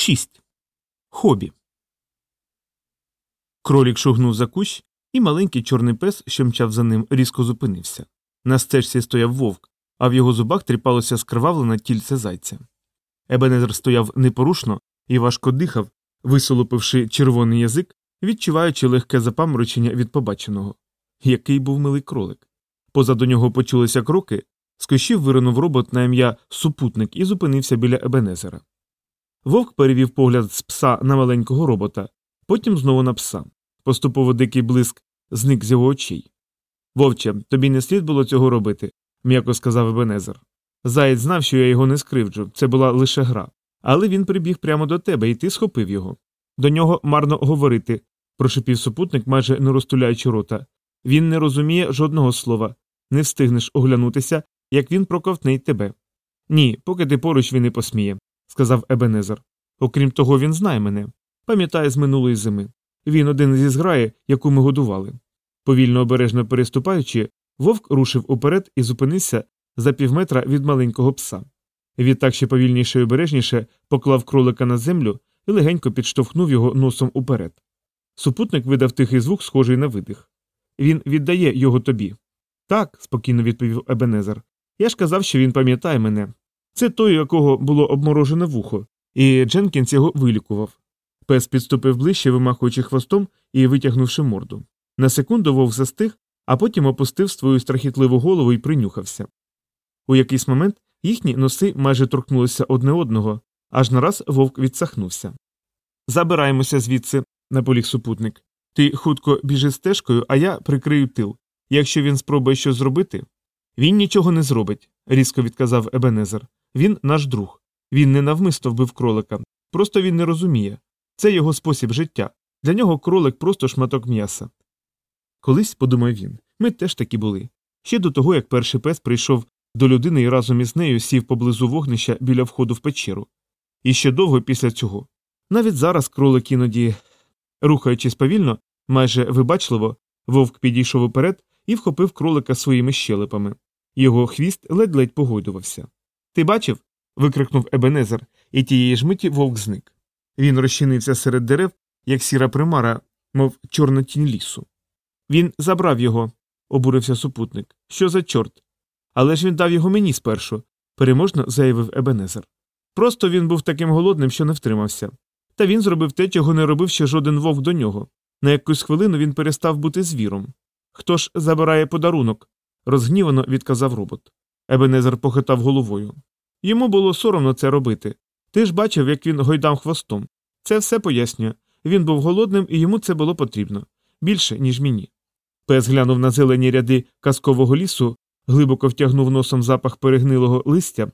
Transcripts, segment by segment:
6. Хобі. Кролік шугнув за кущ, і маленький чорний пес, що мчав за ним, різко зупинився. На стежці стояв вовк, а в його зубах тріпалося скривавлене тільце зайця. Ебенезер стояв непорушно і важко дихав, висолопивши червоний язик, відчуваючи легке запаморочення від побаченого. Який був милий кролик. Позаду нього почулися кроки, з кущів виринув робот на ім'я Супутник і зупинився біля Ебенезера. Вовк перевів погляд з пса на маленького робота, потім знову на пса. Поступово дикий блиск зник з його очей. Вовче, тобі не слід було цього робити, м'яко сказав Ебенезер. Заєць знав, що я його не скривджу, це була лише гра. Але він прибіг прямо до тебе, і ти схопив його. До нього марно говорити, прошепів супутник, майже не розтуляючи рота. Він не розуміє жодного слова, не встигнеш оглянутися, як він проковтне й тебе. Ні, поки ти поруч він не посміє, сказав Ебенезер. Окрім того, він знає мене, пам'ятає з минулої зими. Він один зі зграї, яку ми годували. Повільно обережно переступаючи, вовк рушив уперед і зупинився за півметра від маленького пса. Відтак ще повільніше і обережніше поклав кролика на землю і легенько підштовхнув його носом уперед. Супутник видав тихий звук, схожий на видих. Він віддає його тобі. Так, спокійно відповів Ебенезер. Я ж казав, що він пам'ятає мене. Це той, якого було обморожене вухо, і Дженкінс його вилікував. Пес підступив ближче, вимахуючи хвостом і витягнувши морду. На секунду вовк застиг, а потім опустив свою страхітливу голову і принюхався. У якийсь момент їхні носи майже торкнулися одне одного, аж нараз вовк відсахнувся. Забираємося звідси, наполіг супутник. Ти хутко біжи стежкою, а я прикрию тил. Якщо він спробує щось зробити. Він нічого не зробить, різко відказав Ебенезер. Він наш друг. Він не навмисто вбив кролика. Просто він не розуміє. Це його спосіб життя. Для нього кролик просто шматок м'яса. Колись, подумав він, ми теж такі були. Ще до того, як перший пес прийшов до людини і разом із нею сів поблизу вогнища біля входу в печеру. І ще довго після цього. Навіть зараз кролик іноді, рухаючись повільно, майже вибачливо, вовк підійшов уперед і вхопив кролика своїми щелепами. Його хвіст ледь-ледь погойдувався. Ти бачив? викрикнув Ебенезер, і тієї ж миті вовк зник. Він розчинився серед дерев, як сіра примара, мов чорна тінь лісу. Він забрав його, обурився супутник. Що за чорт? Але ж він дав його мені спершу, переможно заявив Ебенезер. Просто він був таким голодним, що не втримався. Та він зробив те, чого не робив ще жоден вовк до нього. На якусь хвилину він перестав бути звіром. Хто ж забирає подарунок? розгнівано відказав робот. Ебенезер похитав головою. Йому було соромно це робити. Ти ж бачив, як він гойдав хвостом. Це все пояснює. Він був голодним і йому це було потрібно більше, ніж мені. Пес глянув на зелені ряди казкового лісу, глибоко втягнув носом запах перегнилого листя,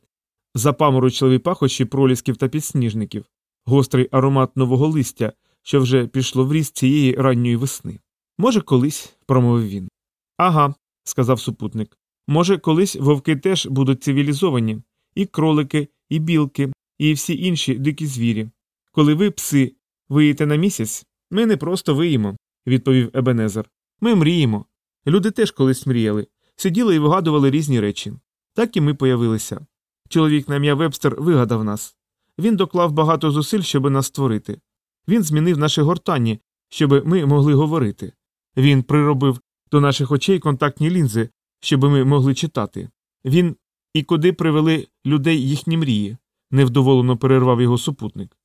запаморочливі пахощі пролісків та підсніжників, гострий аромат нового листя, що вже пішло в ріст цієї ранньої весни. Може, колись, промовив він. Ага, сказав супутник. Може, колись вовки теж будуть цивілізовані, і кролики, і білки, і всі інші дикі звірі. Коли ви, пси, виїте на місяць, ми не просто виїмо, відповів Ебенезер. Ми мріємо. Люди теж колись мріяли, сиділи і вигадували різні речі. Так і ми появилися. Чоловік на ім'я Вебстер вигадав нас. Він доклав багато зусиль, щоб нас створити. Він змінив наші гортані, щоб ми могли говорити. Він приробив до наших очей контактні лінзи, щоб ми могли читати. Він і куди привели людей їхні мрії, невдоволено перервав його супутник.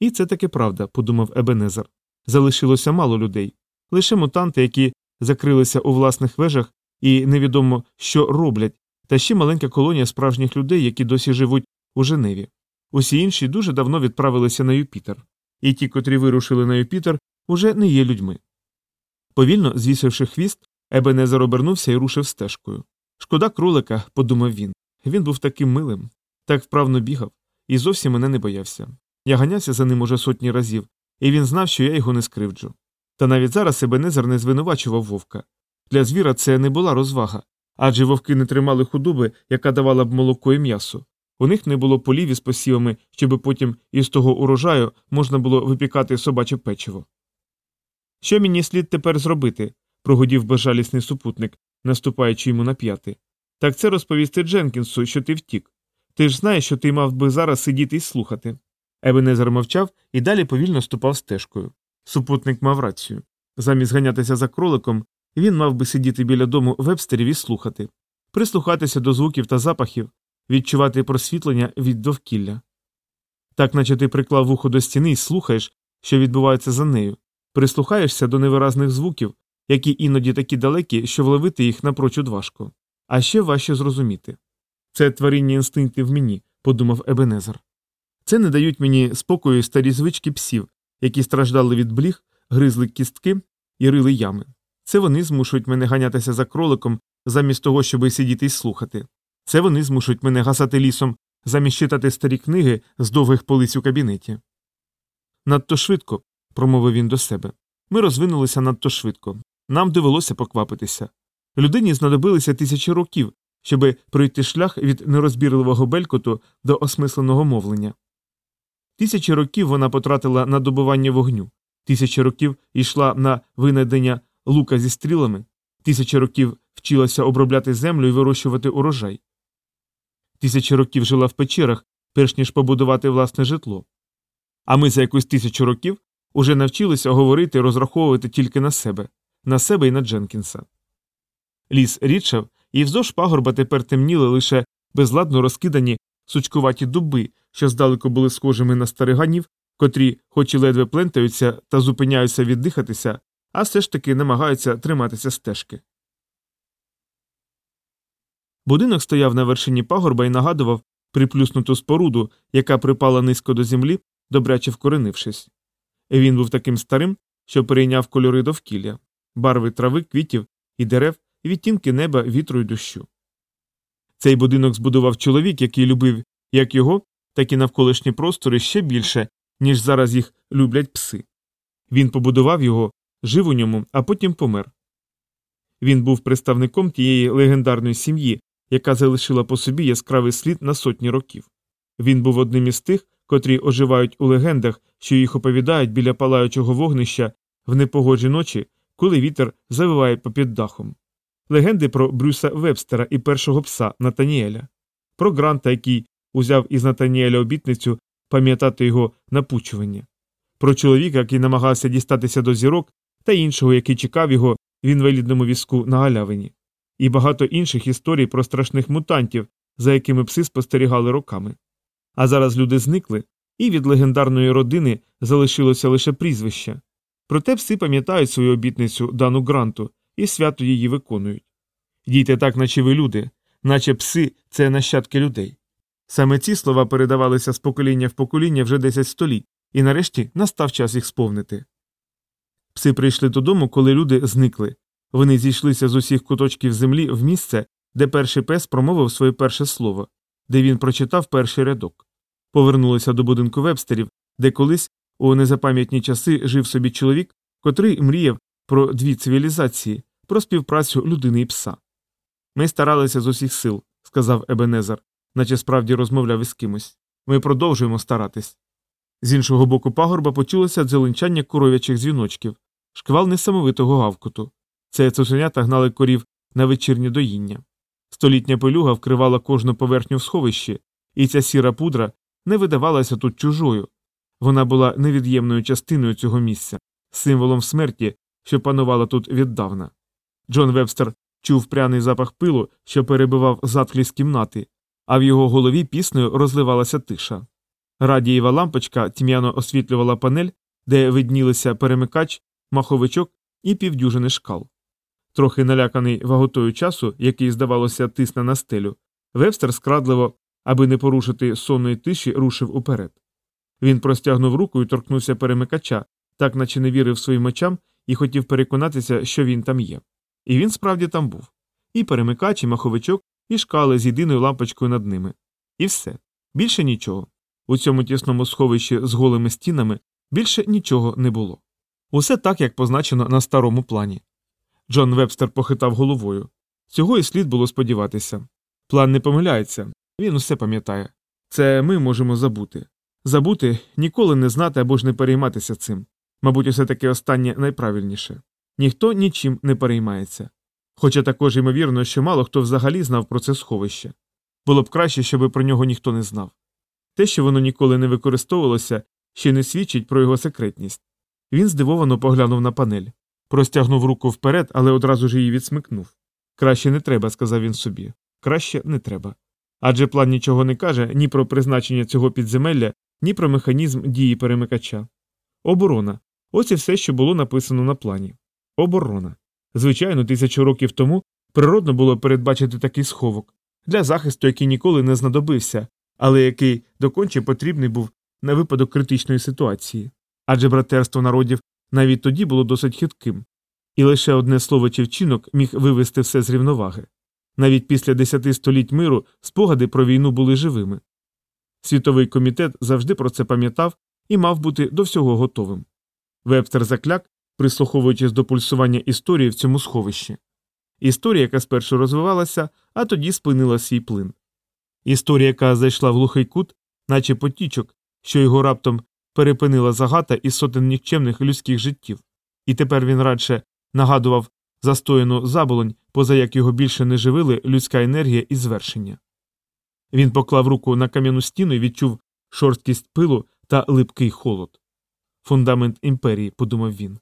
І це таки правда, подумав Ебенезер. Залишилося мало людей, лише мутанти, які закрилися у власних вежах і невідомо, що роблять, та ще маленька колонія справжніх людей, які досі живуть у Женеві. Усі інші дуже давно відправилися на Юпітер, і ті, котрі вирушили на Юпітер, уже не є людьми. Повільно звісивши хвіст, Ебенезер обернувся і рушив стежкою. Шкода кролика, подумав він. Він був таким милим, так вправно бігав, і зовсім мене не боявся. Я ганявся за ним уже сотні разів, і він знав, що я його не скривджу. Та навіть зараз Ебенезер не звинувачував вовка. Для звіра це не була розвага, адже вовки не тримали худоби, яка давала б молоко і м'ясо. У них не було полів із посівами, щоб потім із того урожаю можна було випікати собаче печиво. Що мені слід тепер зробити? Прогудів безжалісний супутник, наступаючи йому на п'яти. Так це розповісти Дженкінсу, що ти втік. Ти ж знаєш, що ти мав би зараз сидіти і слухати. Ебенезер мовчав і далі повільно ступав стежкою. Супутник мав рацію. Замість ганятися за кроликом, він мав би сидіти біля дому вебстерів і слухати, прислухатися до звуків та запахів, відчувати просвітлення від довкілля. Так, наче ти приклав вухо до стіни і слухаєш, що відбувається за нею, прислухаєшся до невиразних звуків, які іноді такі далекі, що вловити їх напрочуд важко, а ще важче зрозуміти. Це творіння інстинктів в мені, подумав Ебенезер. Це не дають мені спокою старі звички псів, які страждали від бліг, гризли кістки і рили ями. Це вони змушують мене ганятися за кроликом замість того, щоби сидіти й слухати. Це вони змушують мене гасати лісом, замість читати старі книги з довгих полиць у кабінеті. Надто швидко, промовив він до себе. Ми розвинулися надто швидко. Нам довелося поквапитися. Людині знадобилися тисячі років, щоби пройти шлях від нерозбірливого белькоту до осмисленого мовлення. Тисячі років вона потратила на добування вогню, тисячі років йшла на винайдення лука зі стрілами, тисячі років вчилася обробляти землю і вирощувати урожай. Тисячі років жила в печерах, перш ніж побудувати власне житло. А ми за якусь тисячу років уже навчилися говорити і розраховувати тільки на себе, на себе і на Дженкінса. Ліс рідшав, і вздовж пагорба тепер темніли лише безладно розкидані сучкуваті дуби, що здалеку були схожими на стариганів, котрі, хоч і ледве плентаються та зупиняються віддихатися, а все ж таки намагаються триматися стежки. Будинок стояв на вершині пагорба і нагадував приплюснуту споруду, яка припала низько до землі, добряче вкоренившись. Він був таким старим, що перейняв кольори довкілля, барви трави, квітів і дерев, відтінки неба, вітру й дощу. Цей будинок збудував чоловік, який любив як його, так і навколишні простори ще більше, ніж зараз їх люблять пси. Він побудував його, жив у ньому, а потім помер. Він був представником тієї легендарної сім'ї, яка залишила по собі яскравий слід на сотні років. Він був одним із тих, котрі оживають у легендах, що їх оповідають біля палаючого вогнища в непогоджі ночі, коли вітер завиває попід дахом. Легенди про Брюса Вебстера і першого пса Натаніеля, про Гранта, який узяв із Натаніеля обітницю пам'ятати його напучування, про чоловіка, який намагався дістатися до зірок, та іншого, який чекав його в інвалідному візку на галявині, і багато інших історій про страшних мутантів, за якими пси спостерігали роками. А зараз люди зникли, і від легендарної родини залишилося лише прізвище. Проте пси пам'ятають свою обітницю дану гранту і свято її виконують. Дійте так, наче ви люди, наче пси це нащадки людей. Саме ці слова передавалися з покоління в покоління вже 10 століть, і нарешті настав час їх сповнити. Пси прийшли додому, коли люди зникли. Вони зійшлися з усіх куточків землі в місце, де перший пес промовив своє перше слово, де він прочитав перший рядок. Повернулися до будинку вебстерів, де колись у незапам'ятні часи жив собі чоловік, котрий мріяв про дві цивілізації, про співпрацю людини і пса. Ми старалися з усіх сил, сказав Ебенезер, наче справді розмовляв із кимось. Ми продовжуємо старатись. З іншого боку пагорба почулося дзеленчання коров'ячих дзвіночків, шквал несамовитого гавкоту. Це цуценята гнали корів на вечірнє доїння. Столітня пилюга вкривала кожну поверхню в сховищі, і ця сіра пудра не видавалася тут чужою. Вона була невід'ємною частиною цього місця, символом смерті, що панувала тут віддавна. Джон Вебстер чув пряний запах пилу, що перебивав затклість кімнати, а в його голові піснею розливалася тиша. Радієва лампочка тьмяно освітлювала панель, де виднілися перемикач, маховичок і півдюжини шкал. Трохи наляканий ваготою часу, який, здавалося, тисне на стелю, Вебстер скрадливо, аби не порушити сонної тиші, рушив уперед. Він простягнув руку і торкнувся перемикача, так наче не вірив своїм очам і хотів переконатися, що він там є. І він справді там був. І перемикач, і маховичок, і шкали з єдиною лампочкою над ними. І все. Більше нічого. У цьому тісному сховищі з голими стінами більше нічого не було. Усе так, як позначено на старому плані. Джон Вебстер похитав головою. Цього і слід було сподіватися. План не помиляється, він усе пам'ятає. Це ми можемо забути. Забути, ніколи не знати або ж не перейматися цим. Мабуть, усе таки останнє найправильніше. Ніхто нічим не переймається. Хоча також ймовірно, що мало хто взагалі знав про це сховище. Було б краще, щоб про нього ніхто не знав. Те, що воно ніколи не використовувалося, ще не свідчить про його секретність. Він здивовано поглянув на панель, простягнув руку вперед, але одразу ж її відсмикнув. Краще не треба, сказав він собі. Краще не треба. Адже план нічого не каже ні про призначення цього підземелля, ні про механізм дії перемикача. Оборона. Ось і все, що було написано на плані. Оборона. Звичайно, тисячу років тому природно було передбачити такий сховок для захисту, який ніколи не знадобився, але який доконче потрібний був на випадок критичної ситуації. Адже братерство народів навіть тоді було досить хитким, і лише одне слово чи вчинок міг вивести все з рівноваги. Навіть після десяти століть миру спогади про війну були живими. Світовий комітет завжди про це пам'ятав і мав бути до всього готовим. Вебстер закляк, прислуховуючись до пульсування історії в цьому сховищі. Історія, яка спершу розвивалася, а тоді спинила свій плин. Історія, яка зайшла в глухий кут, наче потічок, що його раптом перепинила загата із сотень нікчемних людських життів, і тепер він радше нагадував застояну заболонь, поза як його більше не живили людська енергія і звершення. Він поклав руку на кам'яну стіну і відчув шорсткість пилу та липкий холод. Фундамент імперії, подумав він,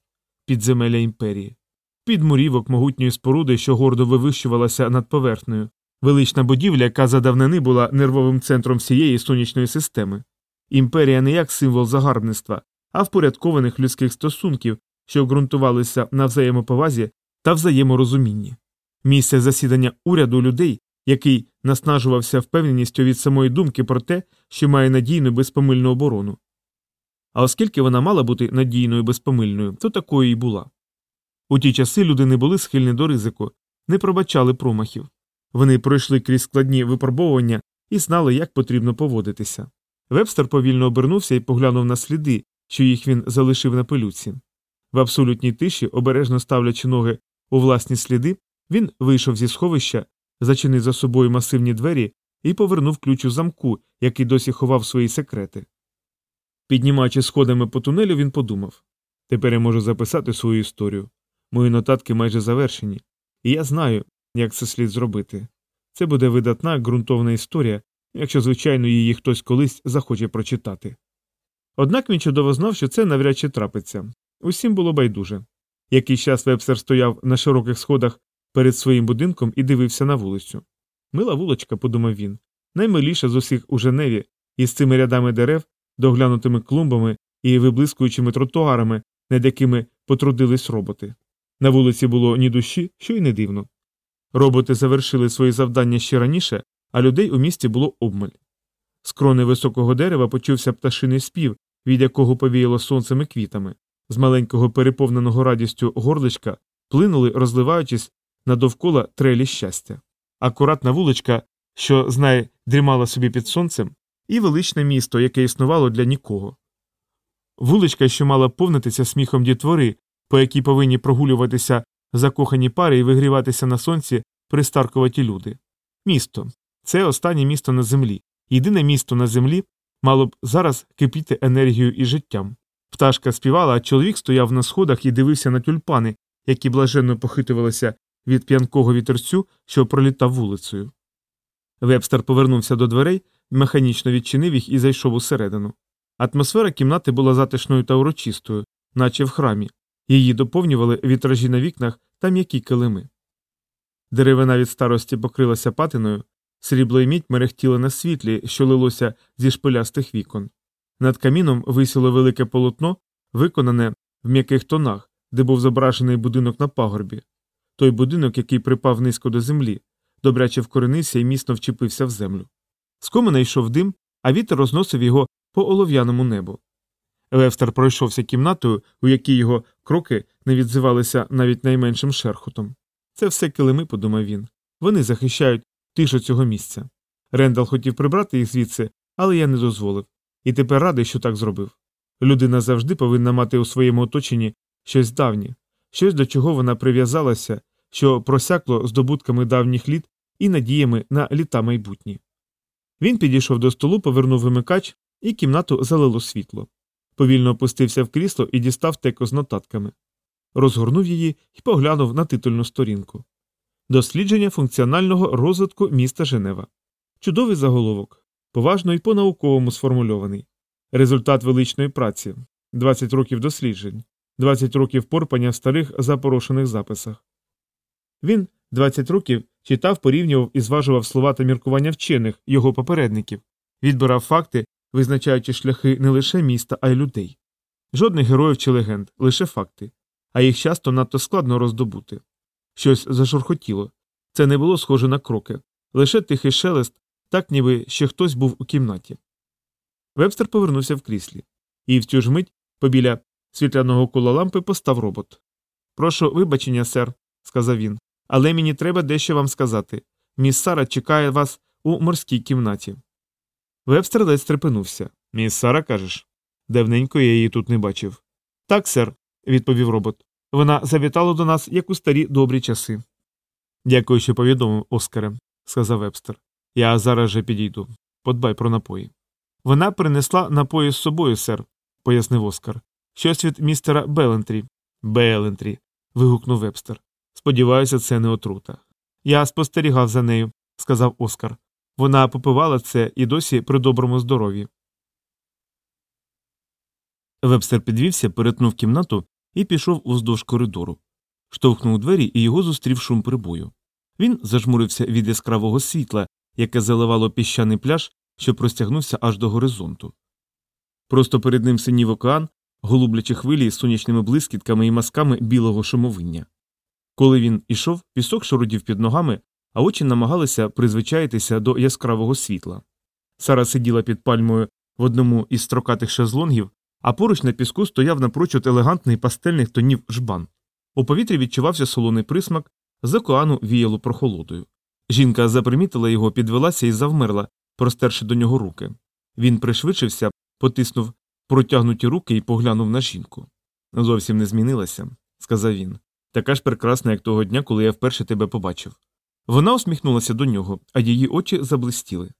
підземелля імперії, підмурівок могутньої споруди, що гордо вивищувалася над поверхнею, велична будівля, яка за давнини була нервовим центром всієї сонячної системи. Імперія не як символ загарбництва, а впорядкованих людських стосунків, що ґрунтувалися на взаємоповазі та взаєморозумінні. Місце засідання уряду людей, який наснажувався впевненістю від самої думки про те, що має надійну безпомильну оборону. А оскільки вона мала бути надійною безпомильною, то такою і була. У ті часи люди не були схильні до ризику, не пробачали промахів. Вони пройшли крізь складні випробовування і знали, як потрібно поводитися. Вебстер повільно обернувся і поглянув на сліди, що їх він залишив на пилюці. В абсолютній тиші, обережно ставлячи ноги у власні сліди, він вийшов зі сховища, зачинив за собою масивні двері і повернув ключ у замку, який досі ховав свої секрети. Піднімаючи сходами по тунелю, він подумав тепер я можу записати свою історію. Мої нотатки майже завершені, і я знаю, як це слід зробити. Це буде видатна ґрунтовна історія, якщо, звичайно, її хтось колись захоче прочитати. Однак він чудово знав, що це навряд чи трапиться. Усім було байдуже. Якийсь час вебстер стояв на широких сходах перед своїм будинком і дивився на вулицю. Мила вулочка, подумав він, наймиліша з усіх у Женеві, із цими рядами дерев, доглянутими клумбами і виблискуючими тротуарами, над якими потрудились роботи. На вулиці було ні душі, що й не дивно. Роботи завершили свої завдання ще раніше, а людей у місті було обмаль. З крони високого дерева почувся пташиний спів, від якого повіяло сонцем і квітами. З маленького переповненого радістю горличка плинули, розливаючись на довкола трелі щастя. Акуратна вуличка, що знає, дрімала собі під сонцем, і величне місто, яке існувало для нікого. Вуличка, що мала повнитися сміхом дітвори, по якій повинні прогулюватися закохані пари і вигріватися на сонці пристаркуваті люди. Місто це останнє місто на землі. Єдине місто на землі мало б зараз кипіти енергією і життям. Пташка співала, а чоловік стояв на сходах і дивився на тюльпани, які блаженно похитувалися від п'янкого вітерцю, що пролітав вулицею. Вебстер повернувся до дверей, механічно відчинив їх і зайшов усередину. Атмосфера кімнати була затишною та урочистою, наче в храмі. Її доповнювали вітражі на вікнах та м'які килими. Деревина від старості покрилася патиною, срібло й мідь мерехтіли на світлі, що лилося зі шпилястих вікон. Над каміном висіло велике полотно, виконане в м'яких тонах, де був зображений будинок на пагорбі, той будинок, який припав низько до землі, добряче вкоренився і міцно вчепився в землю. З комина йшов дим, а вітер розносив його по олов'яному небу. Левстер пройшовся кімнатою, у якій його кроки не відзивалися навіть найменшим шерхотом. Це все килими, подумав він. Вони захищають тишу цього місця. Рендал хотів прибрати їх звідси, але я не дозволив. І тепер радий, що так зробив. Людина завжди повинна мати у своєму оточенні щось давнє, щось до чого вона прив'язалася, що просякло здобутками давніх літ і надіями на літа майбутні. Він підійшов до столу, повернув вимикач, і кімнату залило світло. Повільно опустився в крісло і дістав теко з нотатками. Розгорнув її і поглянув на титульну сторінку. Дослідження функціонального розвитку міста Женева. Чудовий заголовок. поважно і по-науковому сформульований. Результат величної праці 20 років досліджень, 20 років порпання в старих запорошених записах. Він 20 років читав, порівнював і зважував слова та міркування вчених, його попередників, відбирав факти, визначаючи шляхи не лише міста, а й людей. Жодних героїв чи легенд, лише факти, а їх часто надто складно роздобути. Щось зашурхотіло. Це не було схоже на кроки, лише тихий шелест, так ніби ще хтось був у кімнаті. Вебстер повернувся в кріслі, і в цю ж мить побіля світляного кола лампи постав робот. Прошу вибачення, сер, сказав він, але мені треба дещо вам сказати. Міс Сара чекає вас у морській кімнаті. Вебстер ледь стрепенувся. Міс Сара, кажеш? Давненько я її тут не бачив. Так, сер, відповів робот. Вона завітала до нас, як у старі добрі часи. Дякую, що повідомив, Оскаре, сказав Вебстер. Я зараз же підійду. Подбай про напої. Вона принесла напої з собою, сер, пояснив Оскар. Щось від містера Белентрі. Белентрі. вигукнув Вебстер. Сподіваюся, це не отрута. Я спостерігав за нею, сказав Оскар. Вона попивала це і досі при доброму здоров'ї. Вебстер підвівся, перетнув кімнату і пішов уздовж коридору. Штовхнув двері і його зустрів шум прибою. Він зажмурився від яскравого світла, яке заливало піщаний пляж, що простягнувся аж до горизонту. Просто перед ним синів океан, голублячі хвилі з сонячними блискітками і масками білого шумовиння. Коли він ішов, пісок шурудів під ногами, а очі намагалися призвичаїтися до яскравого світла. Сара сиділа під пальмою в одному із строкатих шезлонгів, а поруч на піску стояв напрочуд елегантний пастельних тонів жбан. У повітрі відчувався солоний присмак, з океану віяло прохолодою. Жінка запримітила його, підвелася і завмерла, простерши до нього руки. Він пришвидшився, потиснув протягнуті руки і поглянув на жінку. Зовсім не змінилася, сказав він. Така ж прекрасна, як того дня, коли я вперше тебе побачив. Вона усміхнулася до нього, а її очі заблистіли.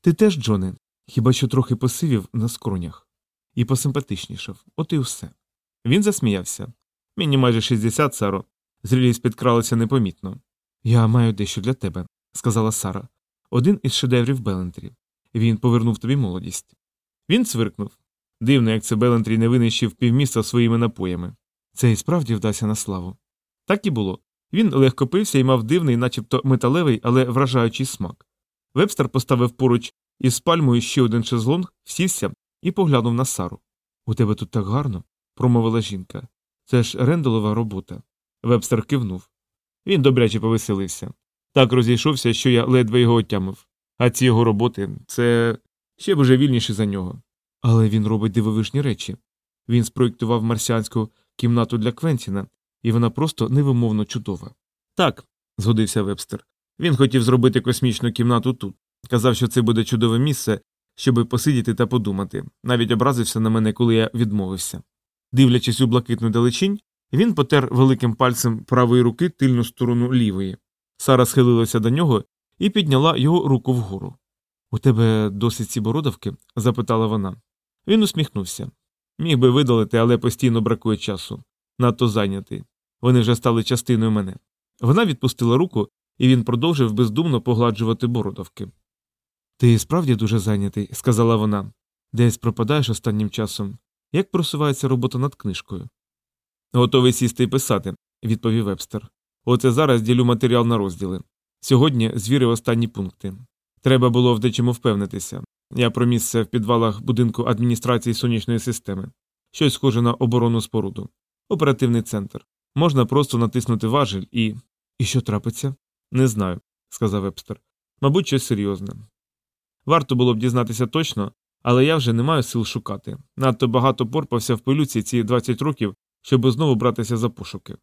Ти теж, Джоне, хіба що трохи посивів на скронях. І посимпатичнішав, от і все. Він засміявся. Мені майже 60, Саро. Зрілість підкралася непомітно. Я маю дещо для тебе, сказала Сара. Один із шедеврів Белентрі. Він повернув тобі молодість. Він цвиркнув. Дивно, як це Белентрі не винищив півміста своїми напоями. Це і справді вдасться на славу. Так і було. Він легко пився і мав дивний, начебто металевий, але вражаючий смак. Вебстер поставив поруч із пальмою ще один шезлонг, сівся і поглянув на Сару. У тебе тут так гарно, промовила жінка. Це ж рендолова робота. Вебстер кивнув. Він добряче повеселився. Так розійшовся, що я ледве його отямив. А ці його роботи це ще божевільніше за нього. Але він робить дивовижні речі. Він спроєктував марсіанську кімнату для Квентіна, і вона просто невимовно чудова. Так, згодився Вебстер. Він хотів зробити космічну кімнату тут. Казав, що це буде чудове місце, щоби посидіти та подумати, навіть образився на мене, коли я відмовився. Дивлячись у блакитну далечінь, він потер великим пальцем правої руки тильну сторону лівої. Сара схилилася до нього і підняла його руку вгору. У тебе досить ці бородавки? запитала вона. Він усміхнувся. Міг би видалити, але постійно бракує часу. Надто зайнятий. Вони вже стали частиною мене. Вона відпустила руку, і він продовжив бездумно погладжувати бородавки. Ти справді дуже зайнятий, сказала вона. Десь пропадаєш останнім часом. Як просувається робота над книжкою? Готовий сісти і писати, відповів Вебстер. Оце зараз ділю матеріал на розділи. Сьогодні звірив останні пункти. Треба було в дечому впевнитися. Я про місце в підвалах будинку адміністрації сонячної системи. Щось схоже на оборонну споруду. Оперативний центр. Можна просто натиснути важель і. І що трапиться? Не знаю, сказав Вебстер. Мабуть, щось серйозне. Варто було б дізнатися точно, але я вже не маю сил шукати. Надто багато порпався в пилюці ці 20 років, щоб знову братися за пошуки.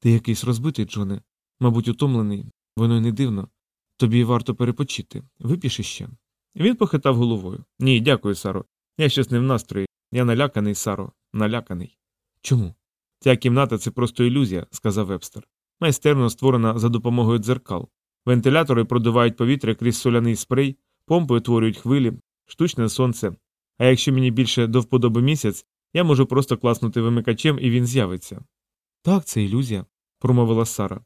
Ти якийсь розбитий, Джоне, мабуть, утомлений, воно й не дивно. Тобі варто перепочити. Випіш іще. Він похитав головою. Ні, дякую, Саро. Я щось не в настрої. Я наляканий, Саро, наляканий. Чому? Ця кімната це просто ілюзія, сказав Вебстер. Майстерно створена за допомогою дзеркал. Вентилятори продувають повітря крізь соляний спрей, помпи утворюють хвилі, штучне сонце. А якщо мені більше до вподоби місяць, я можу просто класнути вимикачем і він з'явиться. Так, це ілюзія, промовила Сара.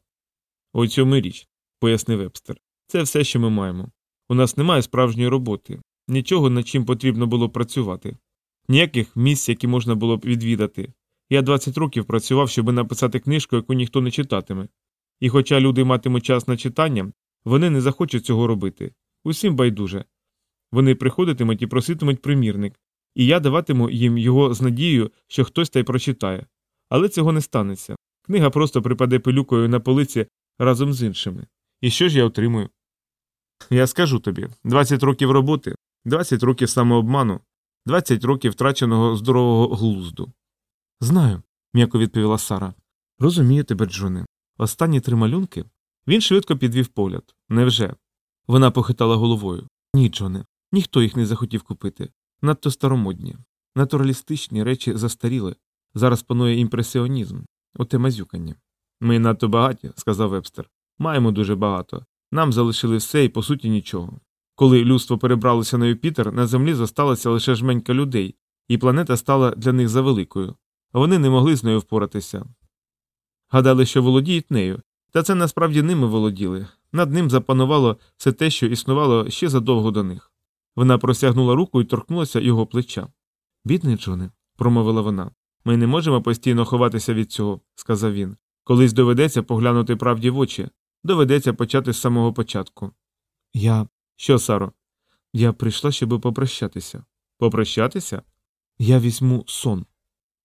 У цьому річ, пояснив Вебстер. Це все, що ми маємо. У нас немає справжньої роботи, нічого, над чим потрібно було працювати, ніяких місць, які можна було б відвідати. Я 20 років працював, щоб написати книжку, яку ніхто не читатиме. І хоча люди матимуть час на читання, вони не захочуть цього робити. Усім байдуже. Вони приходитимуть і проситимуть примірник, і я даватиму їм його з надією, що хтось та й прочитає. Але цього не станеться. Книга просто припаде пилюкою на полиці разом з іншими. І що ж я отримую? Я скажу тобі 20 років роботи, 20 років самообману, 20 років втраченого здорового глузду. Знаю, м'яко відповіла Сара. Розумію тебе, Джоне. Останні три малюнки. Він швидко підвів погляд. Невже? Вона похитала головою. Ні, Джоне, ніхто їх не захотів купити. Надто старомодні. Натуралістичні речі застаріли. Зараз панує імпресіонізм, оте мазюкання. Ми надто багаті, сказав Вебстер. Маємо дуже багато. Нам залишили все і по суті нічого. Коли людство перебралося на Юпітер, на землі зосталася лише жменька людей, і планета стала для них завеликою. Вони не могли з нею впоратися. Гадали, що володіють нею, та це насправді ними володіли. Над ним запанувало все те, що існувало ще задовго до них. Вона простягнула руку і торкнулася його плеча. Бідний Джоне, промовила вона. Ми не можемо постійно ховатися від цього, сказав він. Колись доведеться поглянути правді в очі, доведеться почати з самого початку. Я. Що, Саро? Я прийшла, щоб попрощатися. Попрощатися? Я візьму сон.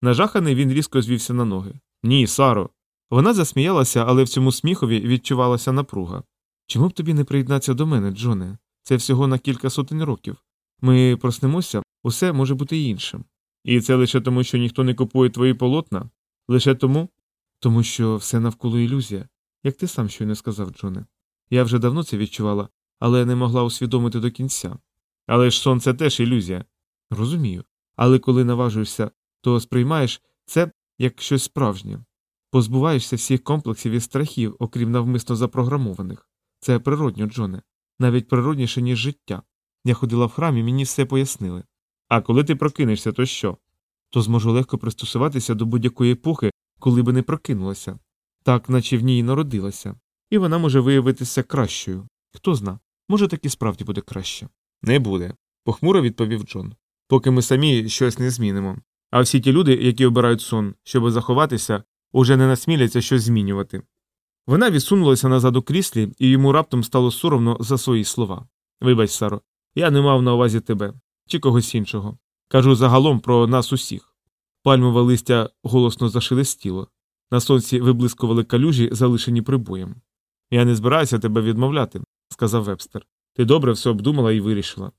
Нажаханий він різко звівся на ноги. Ні, Саро. Вона засміялася, але в цьому сміхові відчувалася напруга. Чому б тобі не приєднатися до мене, Джоне? Це всього на кілька сотень років. Ми проснемося, усе може бути іншим. І це лише тому, що ніхто не купує твої полотна? Лише тому? Тому що все навколо ілюзія, як ти сам щойно сказав, Джоне. Я вже давно це відчувала, але не могла усвідомити до кінця. Але ж сон це теж ілюзія. Розумію. Але коли наважуєшся, то сприймаєш це як щось справжнє. Позбуваєшся всіх комплексів і страхів, окрім навмисно запрограмованих. Це природньо, Джоне, навіть природніше, ніж життя. Я ходила в храм і мені все пояснили. А коли ти прокинешся, то що? То зможу легко пристосуватися до будь-якої епохи, коли би не прокинулася. Так, наче в ній народилася. І вона може виявитися кращою. Хто зна, може так і справді буде краще. Не буде, похмуро відповів Джон. Поки ми самі щось не змінимо. А всі ті люди, які обирають сон, щоб заховатися, уже не насміляться щось змінювати. Вона відсунулася назад у кріслі, і йому раптом стало соромно за свої слова. Вибач, Саро, я не мав на увазі тебе чи когось іншого. Кажу загалом про нас усіх. Пальмове листя голосно зашелестіло. На сонці виблискували калюжі, залишені прибоєм. Я не збираюся тебе відмовляти, сказав вебстер. Ти добре все обдумала і вирішила.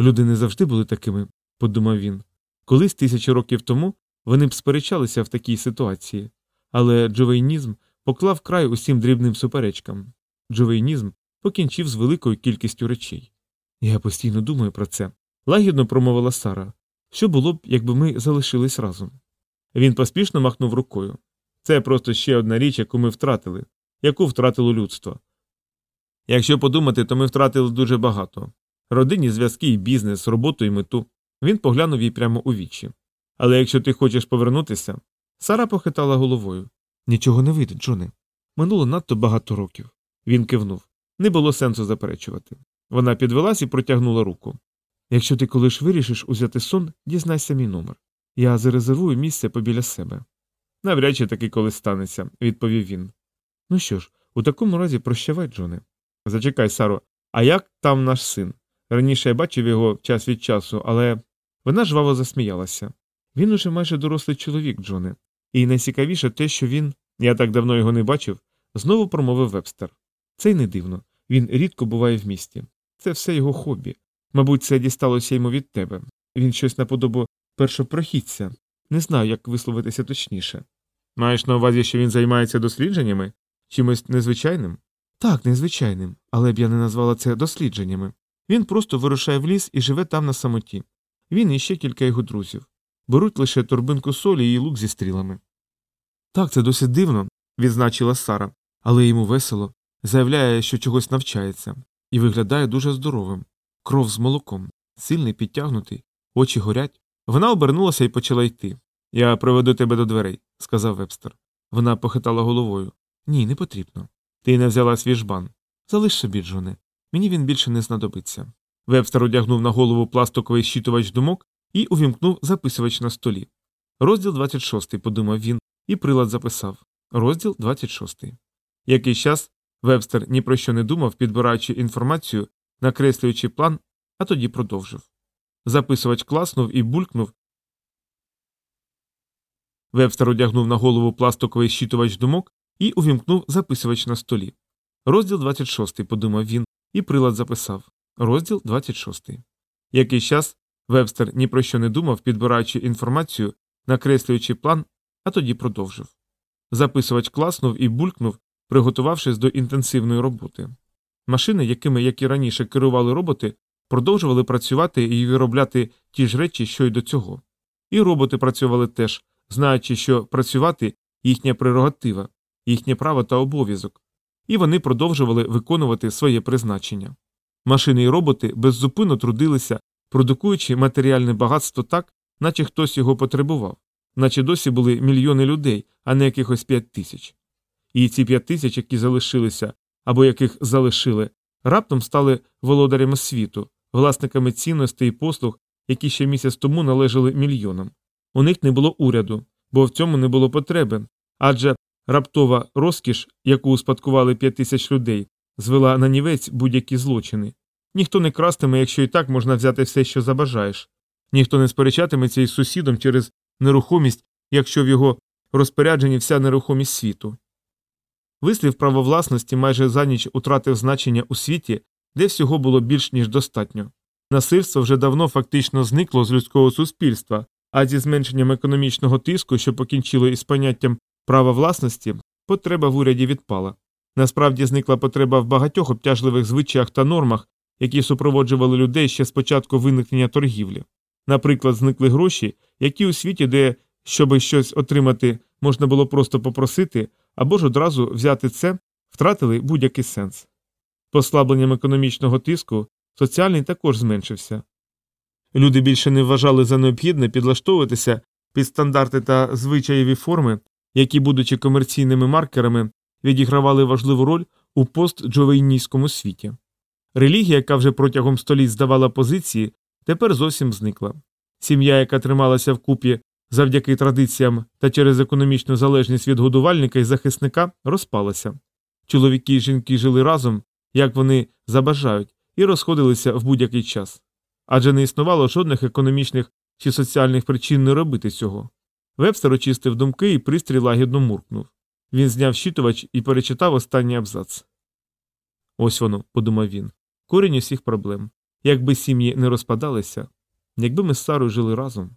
Люди не завжди були такими, подумав він. Колись тисячі років тому вони б сперечалися в такій ситуації, але джовейнізм поклав край усім дрібним суперечкам. Джовейнізм покінчив з великою кількістю речей. Я постійно думаю про це, лагідно промовила Сара. Що було б, якби ми залишились разом? Він поспішно махнув рукою. Це просто ще одна річ, яку ми втратили, яку втратило людство. Якщо подумати, то ми втратили дуже багато родинні зв'язки і бізнес, роботу і мету. Він поглянув їй прямо у вічі. Але якщо ти хочеш повернутися. Сара похитала головою. Нічого не вийде, Джоне. Минуло надто багато років. Він кивнув. Не було сенсу заперечувати. Вона підвелась і протягнула руку. Якщо ти колись вирішиш узяти сон, дізнайся мій номер. Я зарезервую місце побіля себе. Навряд чи таки колись станеться, відповів він. Ну що ж, у такому разі прощавай, Джоне. Зачекай, Саро, а як там наш син? Раніше я бачив його час від часу, але вона жваво засміялася. Він уже майже дорослий чоловік, Джоне, і найцікавіше те, що він, я так давно його не бачив, знову промовив вебстер. Це й не дивно. Він рідко буває в місті. Це все його хобі. Мабуть, це дісталося йому від тебе. Він щось наподобу першопрохідця. Не знаю, як висловитися точніше. Маєш на увазі, що він займається дослідженнями? Чимось незвичайним? Так, незвичайним, але б я не назвала це дослідженнями. Він просто вирушає в ліс і живе там на самоті. Він і ще кілька його друзів. Беруть лише торбинку солі і лук зі стрілами. Так, це досить дивно, відзначила Сара, але йому весело, заявляє, що чогось навчається, і виглядає дуже здоровим. Кров з молоком, сильний, підтягнутий, очі горять. Вона обернулася і почала йти. Я проведу тебе до дверей, сказав вебстер. Вона похитала головою. Ні, не потрібно. Ти не взяла свій жбан. Залиш собі, Джоне. Мені він більше не знадобиться. Вебстер одягнув на голову пластиковий щитувач думок і увімкнув записувач на столі. Розділ 26, подумав він, і прилад записав. Розділ 26. Якийсь час Вебстер ні про що не думав, підбираючи інформацію, накреслюючи план, а тоді продовжив. Записувач класнув і булькнув. Вебстер одягнув на голову пластиковий щитувач думок і увімкнув записувач на столі. Розділ 26, подумав він, і прилад записав. Розділ 26. Якийсь час Вебстер ні про що не думав, підбираючи інформацію, накреслюючи план, а тоді продовжив. Записувач класнув і булькнув, приготувавшись до інтенсивної роботи. Машини, якими, як і раніше, керували роботи, продовжували працювати і виробляти ті ж речі, що й до цього. І роботи працювали теж, знаючи, що працювати їхня прерогатива, їхнє право та обов'язок, і вони продовжували виконувати своє призначення. Машини і роботи беззупинно трудилися, продукуючи матеріальне багатство так, наче хтось його потребував, наче досі були мільйони людей, а не якихось п'ять тисяч. І ці п'ять тисяч, які залишилися або яких залишили, раптом стали володарями світу, власниками цінностей і послуг, які ще місяць тому належали мільйонам. У них не було уряду, бо в цьому не було потреби, адже раптова розкіш, яку успадкували п'ять тисяч людей, звела на нівець будь-які злочини. Ніхто не крастиме, якщо і так можна взяти все, що забажаєш. Ніхто не сперечатиметься із сусідом через нерухомість, якщо в його розпорядженні вся нерухомість світу. Вислів право власності майже за ніч утратив значення у світі, де всього було більш ніж достатньо. Насильство вже давно фактично зникло з людського суспільства, а зі зменшенням економічного тиску, що покінчило із поняттям права власності, потреба в уряді відпала. Насправді зникла потреба в багатьох обтяжливих звичаях та нормах, які супроводжували людей ще з початку виникнення торгівлі. Наприклад, зникли гроші, які у світі, де, щоби щось отримати, можна було просто попросити, або ж одразу взяти це, втратили будь-який сенс. Послабленням економічного тиску соціальний також зменшився. Люди більше не вважали за необхідне підлаштовуватися під стандарти та звичаєві форми, які, будучи комерційними маркерами, відігравали важливу роль у постджовейнійському світі. Релігія, яка вже протягом століть здавала позиції, тепер зовсім зникла. Сім'я, яка трималася вкупі завдяки традиціям та через економічну залежність від годувальника і захисника, розпалася. Чоловіки і жінки жили разом, як вони забажають, і розходилися в будь-який час. Адже не існувало жодних економічних чи соціальних причин не робити цього. Вебстер очистив думки і пристрій лагідно муркнув. Він зняв щитувач і перечитав останній абзац. Ось воно, подумав він, корінь усіх проблем. Якби сім'ї не розпадалися, якби ми з Сарою жили разом.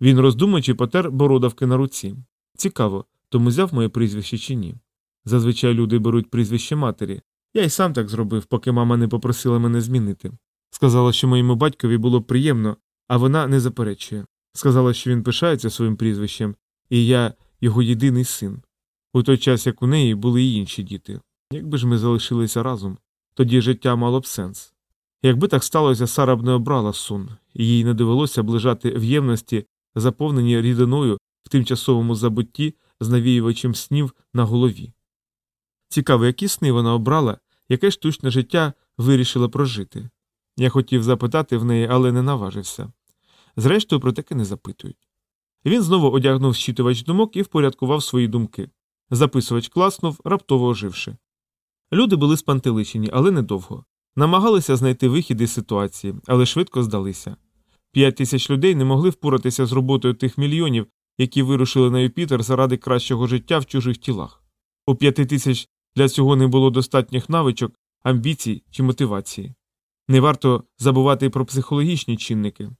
Він, роздумуючи, потер бородавки на руці. Цікаво, тому взяв моє прізвище чи ні. Зазвичай люди беруть прізвище матері. Я й сам так зробив, поки мама не попросила мене змінити. Сказала, що моєму батькові було приємно, а вона не заперечує. Сказала, що він пишається своїм прізвищем, і я його єдиний син. У той час, як у неї були й інші діти. Якби ж ми залишилися разом, тоді життя мало б сенс. Якби так сталося, Сара б не обрала сун, і їй не довелося б лежати в ємності, заповнені рідиною в тимчасовому забутті з навіювачем снів на голові. Цікаво, які сни вона обрала, яке штучне життя вирішила прожити. Я хотів запитати в неї, але не наважився. Зрештою, про таке не запитують. Він знову одягнув щитувач думок і впорядкував свої думки. Записувач класнув, раптово оживши. Люди були спантеличені, але недовго. Намагалися знайти вихід із ситуації, але швидко здалися. П'ять тисяч людей не могли впоратися з роботою тих мільйонів, які вирушили на Юпітер заради кращого життя в чужих тілах. У п'яти тисяч для цього не було достатніх навичок, амбіцій чи мотивації. Не варто забувати і про психологічні чинники,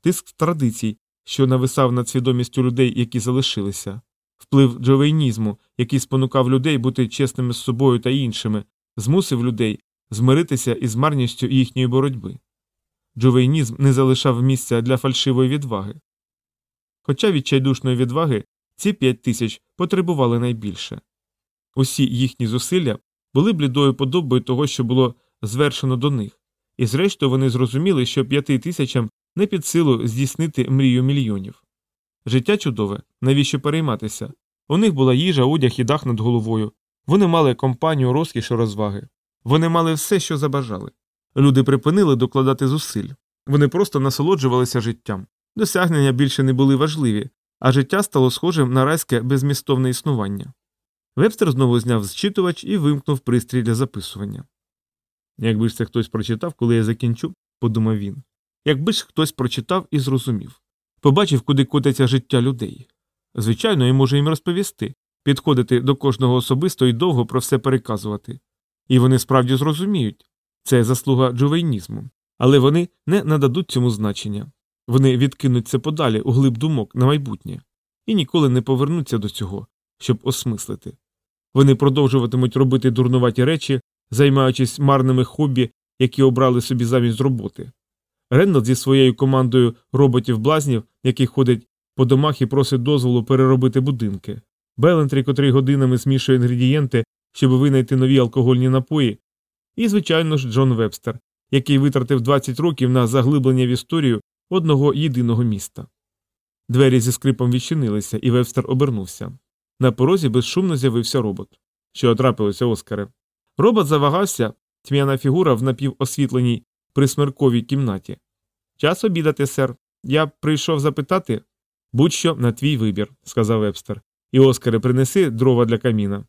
тиск традицій, що нависав над свідомістю людей, які залишилися, вплив джовейнізму, який спонукав людей бути чесними з собою та іншими, змусив людей змиритися із марністю їхньої боротьби. Джовейнізм не залишав місця для фальшивої відваги. Хоча відчайдушної відваги ці п'ять тисяч потребували найбільше. Усі їхні зусилля були блідою подобою того, що було звершено до них, і зрештою вони зрозуміли, що п'яти тисячам не під силу здійснити мрію мільйонів. Життя чудове, навіщо перейматися? У них була їжа, одяг і дах над головою. Вони мали компанію розкішу розваги. Вони мали все, що забажали. Люди припинили докладати зусиль. Вони просто насолоджувалися життям. Досягнення більше не були важливі, а життя стало схожим на райське безмістовне існування. Вебстер знову зняв зчитувач і вимкнув пристрій для записування. Якби ж це хтось прочитав, коли я закінчу, подумав він. Якби ж хтось прочитав і зрозумів, побачив, куди котиться життя людей. Звичайно, я можу їм розповісти, підходити до кожного особисто і довго про все переказувати. І вони справді зрозуміють це заслуга джувейнізму, але вони не нададуть цьому значення. Вони відкинуть це подалі у глиб думок на майбутнє і ніколи не повернуться до цього, щоб осмислити. Вони продовжуватимуть робити дурнуваті речі, займаючись марними хобі, які обрали собі замість роботи. Реннелд зі своєю командою роботів-блазнів, які ходять по домах і просить дозволу переробити будинки. Белентрі, котрий годинами змішує інгредієнти, щоб винайти нові алкогольні напої, і, звичайно ж, Джон Вебстер, який витратив 20 років на заглиблення в історію одного єдиного міста. Двері зі скрипом відчинилися, і Вебстер обернувся. На порозі безшумно з'явився робот. Що трапилося, Оскаре? Робот завагався, тьмяна фігура в напівосвітленій присмерковій кімнаті. Час обідати, сер. Я прийшов запитати. Будь-що на твій вибір, сказав Вебстер. І Оскаре, принеси дрова для каміна.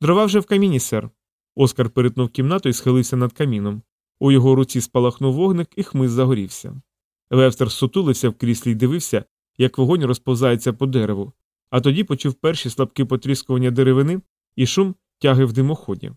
Дрова вже в каміні, сер. Оскар перетнув кімнату і схилився над каміном. У його руці спалахнув вогник і хмиз загорівся. Вебстер сутулився в кріслі й дивився, як вогонь розповзається по дереву, а тоді почув перші слабкі потріскування деревини і шум тяги в димоході.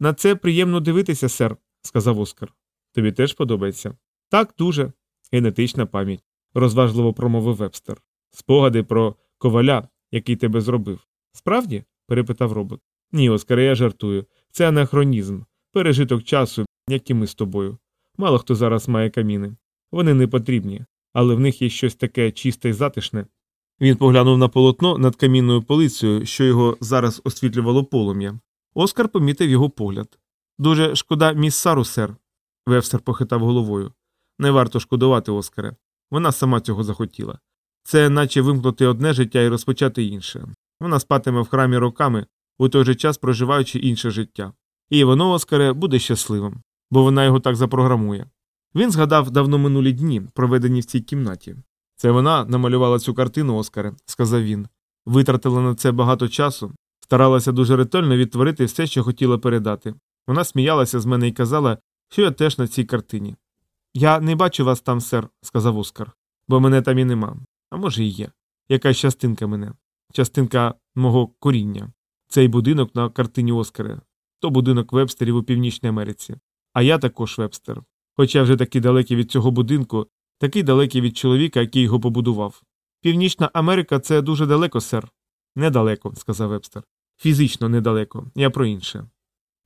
На це приємно дивитися, сер, сказав Оскар. Тобі теж подобається? Так, дуже. Генетична пам'ять, розважливо промовив вебстер. Спогади про коваля, який тебе зробив. Справді? перепитав робот. Ні, Оскаре, я жартую. Це анахронізм, пережиток часу, як і ми з тобою. Мало хто зараз має каміни. Вони не потрібні, але в них є щось таке чисте й затишне. Він поглянув на полотно над камінною полицею, що його зараз освітлювало полум'я. Оскар помітив його погляд. Дуже шкода міс Сару, сер. Вевстер похитав головою. Не варто шкодувати, Оскаре. Вона сама цього захотіла. Це наче вимкнути одне життя і розпочати інше. Вона спатиме в храмі роками, у той же час проживаючи інше життя. І воно, Оскаре, буде щасливим, бо вона його так запрограмує. Він згадав давно минулі дні, проведені в цій кімнаті. Це вона намалювала цю картину, Оскаре, сказав він. Витратила на це багато часу, старалася дуже ретельно відтворити все, що хотіла передати. Вона сміялася з мене і казала, що я теж на цій картині. Я не бачу вас там, сер, сказав Оскар, бо мене там і нема. А може і є. Якась частинка мене, частинка мого коріння. Цей будинок на картині Оскара, то будинок вебстерів у Північній Америці. А я також вебстер. Хоча вже такий далекий від цього будинку, такий далекий від чоловіка, який його побудував. Північна Америка це дуже далеко, сер. Недалеко, сказав вебстер. Фізично недалеко, я про інше.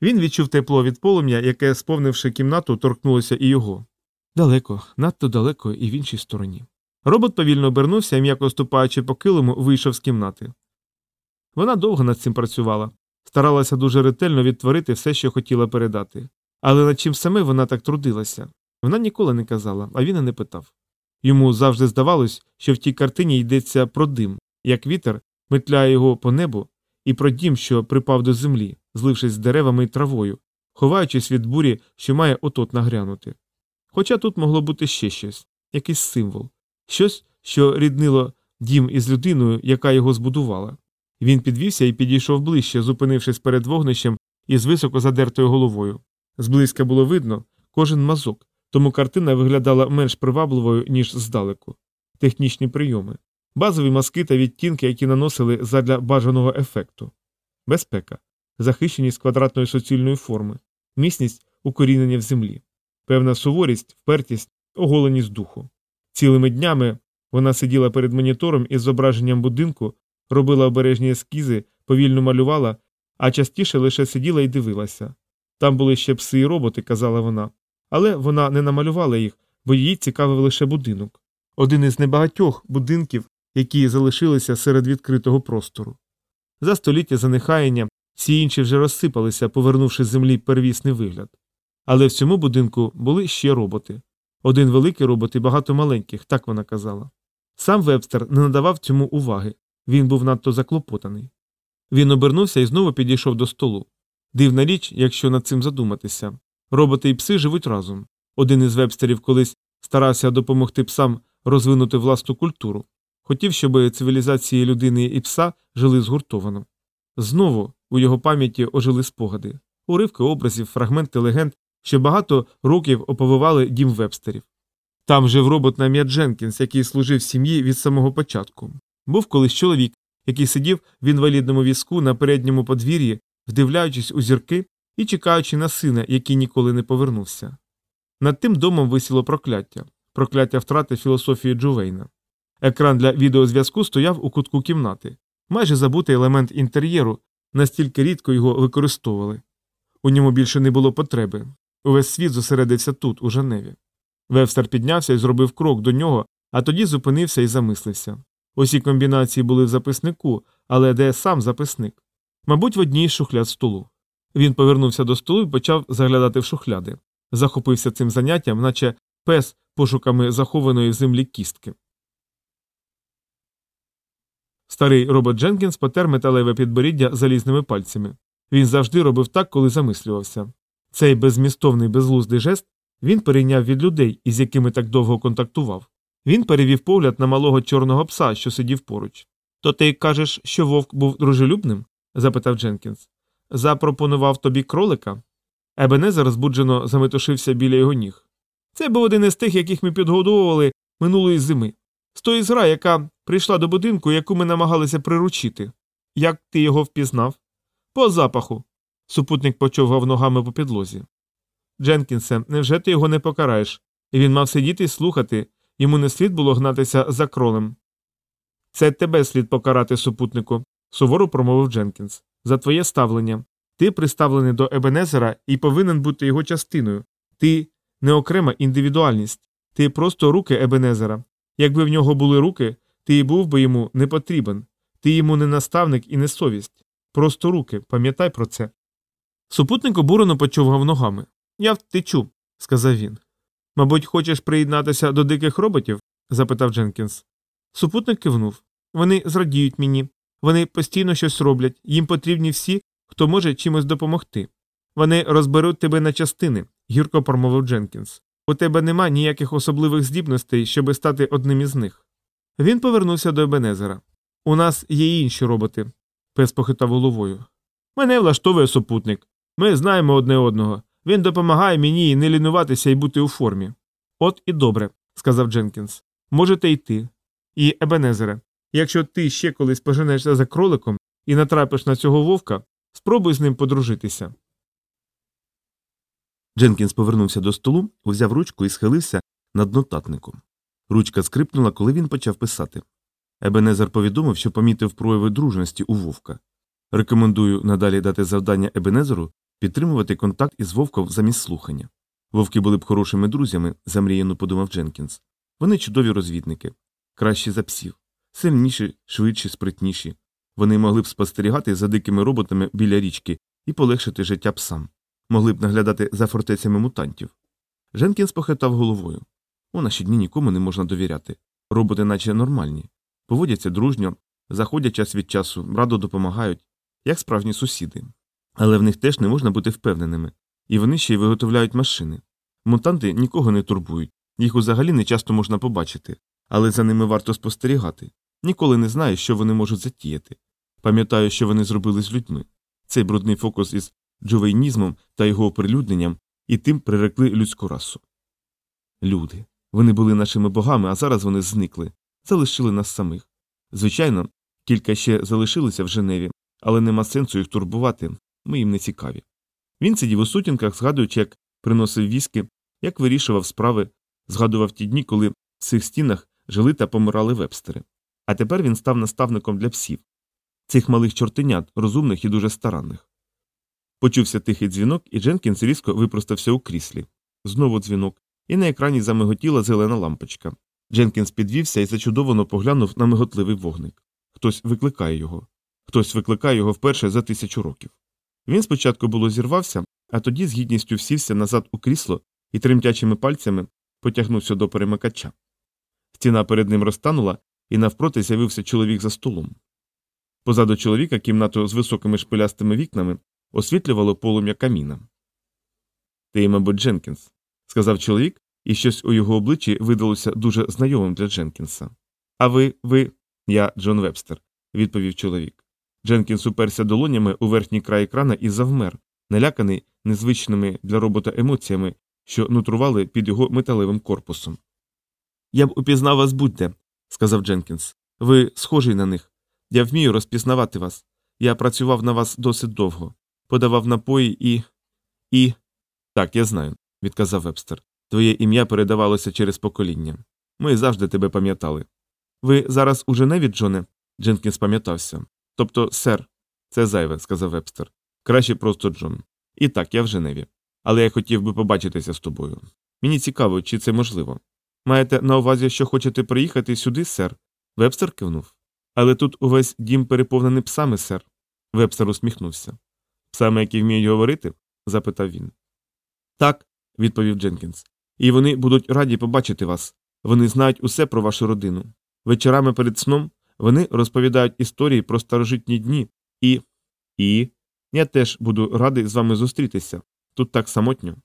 Він відчув тепло від полум'я, яке, сповнивши кімнату, торкнулося і його. Далеко, надто далеко і в іншій стороні. Робот повільно обернувся і, м'яко ступаючи по килиму, вийшов з кімнати. Вона довго над цим працювала, старалася дуже ретельно відтворити все, що хотіла передати. Але над чим саме вона так трудилася? Вона ніколи не казала, а він і не питав. Йому завжди здавалось, що в тій картині йдеться про дим, як вітер метляє його по небу, і про дім, що припав до землі, злившись з деревами і травою, ховаючись від бурі, що має отот нагрянути. Хоча тут могло бути ще щось, якийсь символ, щось, що ріднило дім із людиною, яка його збудувала. Він підвівся і підійшов ближче, зупинившись перед вогнищем із високо задертою головою. Зблизька було видно кожен мазок, тому картина виглядала менш привабливою, ніж здалеку. Технічні прийоми, базові маски та відтінки, які наносили задля бажаного ефекту, безпека, захищеність квадратної суцільної форми, міцність укорінення в землі, певна суворість, впертість, оголеність духу. Цілими днями вона сиділа перед монітором із зображенням будинку, робила обережні ескізи, повільно малювала, а частіше лише сиділа і дивилася. Там були ще пси і роботи, казала вона, але вона не намалювала їх, бо її цікавив лише будинок. Один із небагатьох будинків, які залишилися серед відкритого простору. За століття занехаяння всі інші вже розсипалися, повернувши з землі первісний вигляд. Але в цьому будинку були ще роботи. Один великий робот і багато маленьких, так вона казала. Сам Вебстер не надавав цьому уваги, він був надто заклопотаний. Він обернувся і знову підійшов до столу. Дивна річ, якщо над цим задуматися. Роботи і пси живуть разом. Один із вебстерів колись старався допомогти псам розвинути власну культуру. Хотів, щоб цивілізації людини і пса жили згуртовано. Знову у його пам'яті ожили спогади, уривки образів, фрагменти легенд, що багато років оповивали дім вебстерів. Там жив робот на ім'я Дженкінс, який служив сім'ї від самого початку. Був колись чоловік, який сидів в інвалідному візку на передньому подвір'ї, вдивляючись у зірки і чекаючи на сина, який ніколи не повернувся. Над тим домом висіло прокляття прокляття втрати філософії Джувейна. Екран для відеозв'язку стояв у кутку кімнати, майже забутий елемент інтер'єру, настільки рідко його використовували. У ньому більше не було потреби. Увесь світ зосередився тут, у Женеві. Вебстер піднявся і зробив крок до нього, а тоді зупинився і замислився. Усі комбінації були в записнику, але де сам записник? Мабуть, в одній з шухляд столу. Він повернувся до столу і почав заглядати в шухляди. Захопився цим заняттям, наче пес пошуками захованої в землі кістки. Старий робот Дженкінс потер металеве підборіддя залізними пальцями. Він завжди робив так, коли замислювався. Цей беззмістовний безглуздий жест він перейняв від людей, із якими так довго контактував. Він перевів погляд на малого чорного пса, що сидів поруч. То ти кажеш, що вовк був дружелюбним? запитав Дженкінс. Запропонував тобі кролика? Ебенезер збуджено заметушився біля його ніг. Це був один із тих, яких ми підгодовували минулої зими. З тої згра, яка прийшла до будинку, яку ми намагалися приручити. Як ти його впізнав? По запаху. Супутник почовгав ногами по підлозі. Дженкінсе, невже ти його не покараєш? І він мав сидіти і слухати, йому не слід було гнатися за кролем. Це тебе слід покарати, супутнику, суворо промовив Дженкінс. За твоє ставлення. Ти приставлений до Ебенезера і повинен бути його частиною. Ти не окрема індивідуальність, ти просто руки Ебенезера. Якби в нього були руки, ти і був би йому не потрібен. Ти йому не наставник і не совість. Просто руки, пам'ятай про це. Супутник обурено почовгав ногами. Я втечу, сказав він. Мабуть, хочеш приєднатися до диких роботів? запитав Дженкінс. Супутник кивнув. Вони зрадіють мені. Вони постійно щось роблять, їм потрібні всі, хто може чимось допомогти. Вони розберуть тебе на частини, гірко промовив Дженкінс. У тебе нема ніяких особливих здібностей, щоби стати одним із них. Він повернувся до Ебенезера. У нас є інші роботи. Пес похитав головою. Мене влаштовує супутник. Ми знаємо одне одного. Він допомагає мені не лінуватися і бути у формі. От і добре, сказав Дженкінс. Можете йти. І, Ебенезере, якщо ти ще колись поженешся за кроликом і натрапиш на цього вовка, спробуй з ним подружитися. Дженкінс повернувся до столу, узяв ручку і схилився над нотатником. Ручка скрипнула, коли він почав писати. Ебенезер повідомив, що помітив прояви дружності у вовка. Рекомендую надалі дати завдання Ебенезеру підтримувати контакт із вовком замість слухання. Вовки були б хорошими друзями, замріяно подумав Дженкінс. Вони чудові розвідники, кращі за псів, сильніші, швидші, спритніші. Вони могли б спостерігати за дикими роботами біля річки і полегшити життя псам, могли б наглядати за фортецями мутантів. Дженкінс похитав головою. У наші дні нікому не можна довіряти. Роботи, наче нормальні, поводяться дружньо, заходять час від часу, радо допомагають, як справжні сусіди. Але в них теж не можна бути впевненими, і вони ще й виготовляють машини. Мутанти нікого не турбують, їх взагалі не часто можна побачити, але за ними варто спостерігати. Ніколи не знаю, що вони можуть затіяти. Пам'ятаю, що вони зробили з людьми. Цей брудний фокус із джувейнізмом та його оприлюдненням і тим прирекли людську расу. Люди. Вони були нашими богами, а зараз вони зникли, залишили нас самих. Звичайно, кілька ще залишилися в Женеві, але нема сенсу їх турбувати, ми їм не цікаві. Він сидів у сутінках, згадуючи, як приносив віскі, як вирішував справи, згадував ті дні, коли в цих стінах жили та помирали вебстери. А тепер він став наставником для псів, цих малих чортенят, розумних і дуже старанних. Почувся тихий дзвінок, і Дженкінс різко випростався у кріслі. Знову дзвінок, і на екрані замиготіла зелена лампочка. Дженкінс підвівся і зачудовано поглянув на миготливий вогник. Хтось викликає його. Хтось викликає його вперше за тисячу років. Він спочатку було зірвався, а тоді з гідністю всівся назад у крісло і тремтячими пальцями потягнувся до перемикача. Стіна перед ним розтанула, і навпроти з'явився чоловік за столом. Позаду чоловіка кімнату з високими шпилястими вікнами освітлювало полум'я каміна. Ти, мабуть, Дженкінс, сказав чоловік, і щось у його обличчі видалося дуже знайомим для Дженкінса. А ви, ви, я Джон Вебстер, відповів чоловік. Дженкінс уперся долонями у верхній край екрана і завмер, наляканий незвичними для робота емоціями, що нутрували під його металевим корпусом. Я б упізнав вас будь-де, сказав Дженкінс. Ви схожий на них. Я вмію розпізнавати вас. Я працював на вас досить довго, подавав напої і. і. Так, я знаю, відказав Вебстер. Твоє ім'я передавалося через покоління. Ми завжди тебе пам'ятали. Ви зараз у Женеві, Джоне? Дженкінс пам'ятався. Тобто, сер, це зайве, сказав Вебстер. Краще просто Джон. І так, я в Женеві. Але я хотів би побачитися з тобою. Мені цікаво, чи це можливо. Маєте на увазі, що хочете приїхати сюди, сер? Вебстер кивнув. Але тут увесь дім переповнений псами, сер. Вебстер усміхнувся. Псами, які вміють говорити? запитав він. Так, відповів Дженкінс. І вони будуть раді побачити вас. Вони знають усе про вашу родину. Вечорами перед сном вони розповідають історії про старожитні дні і. І. Я теж буду радий з вами зустрітися. Тут так самотньо.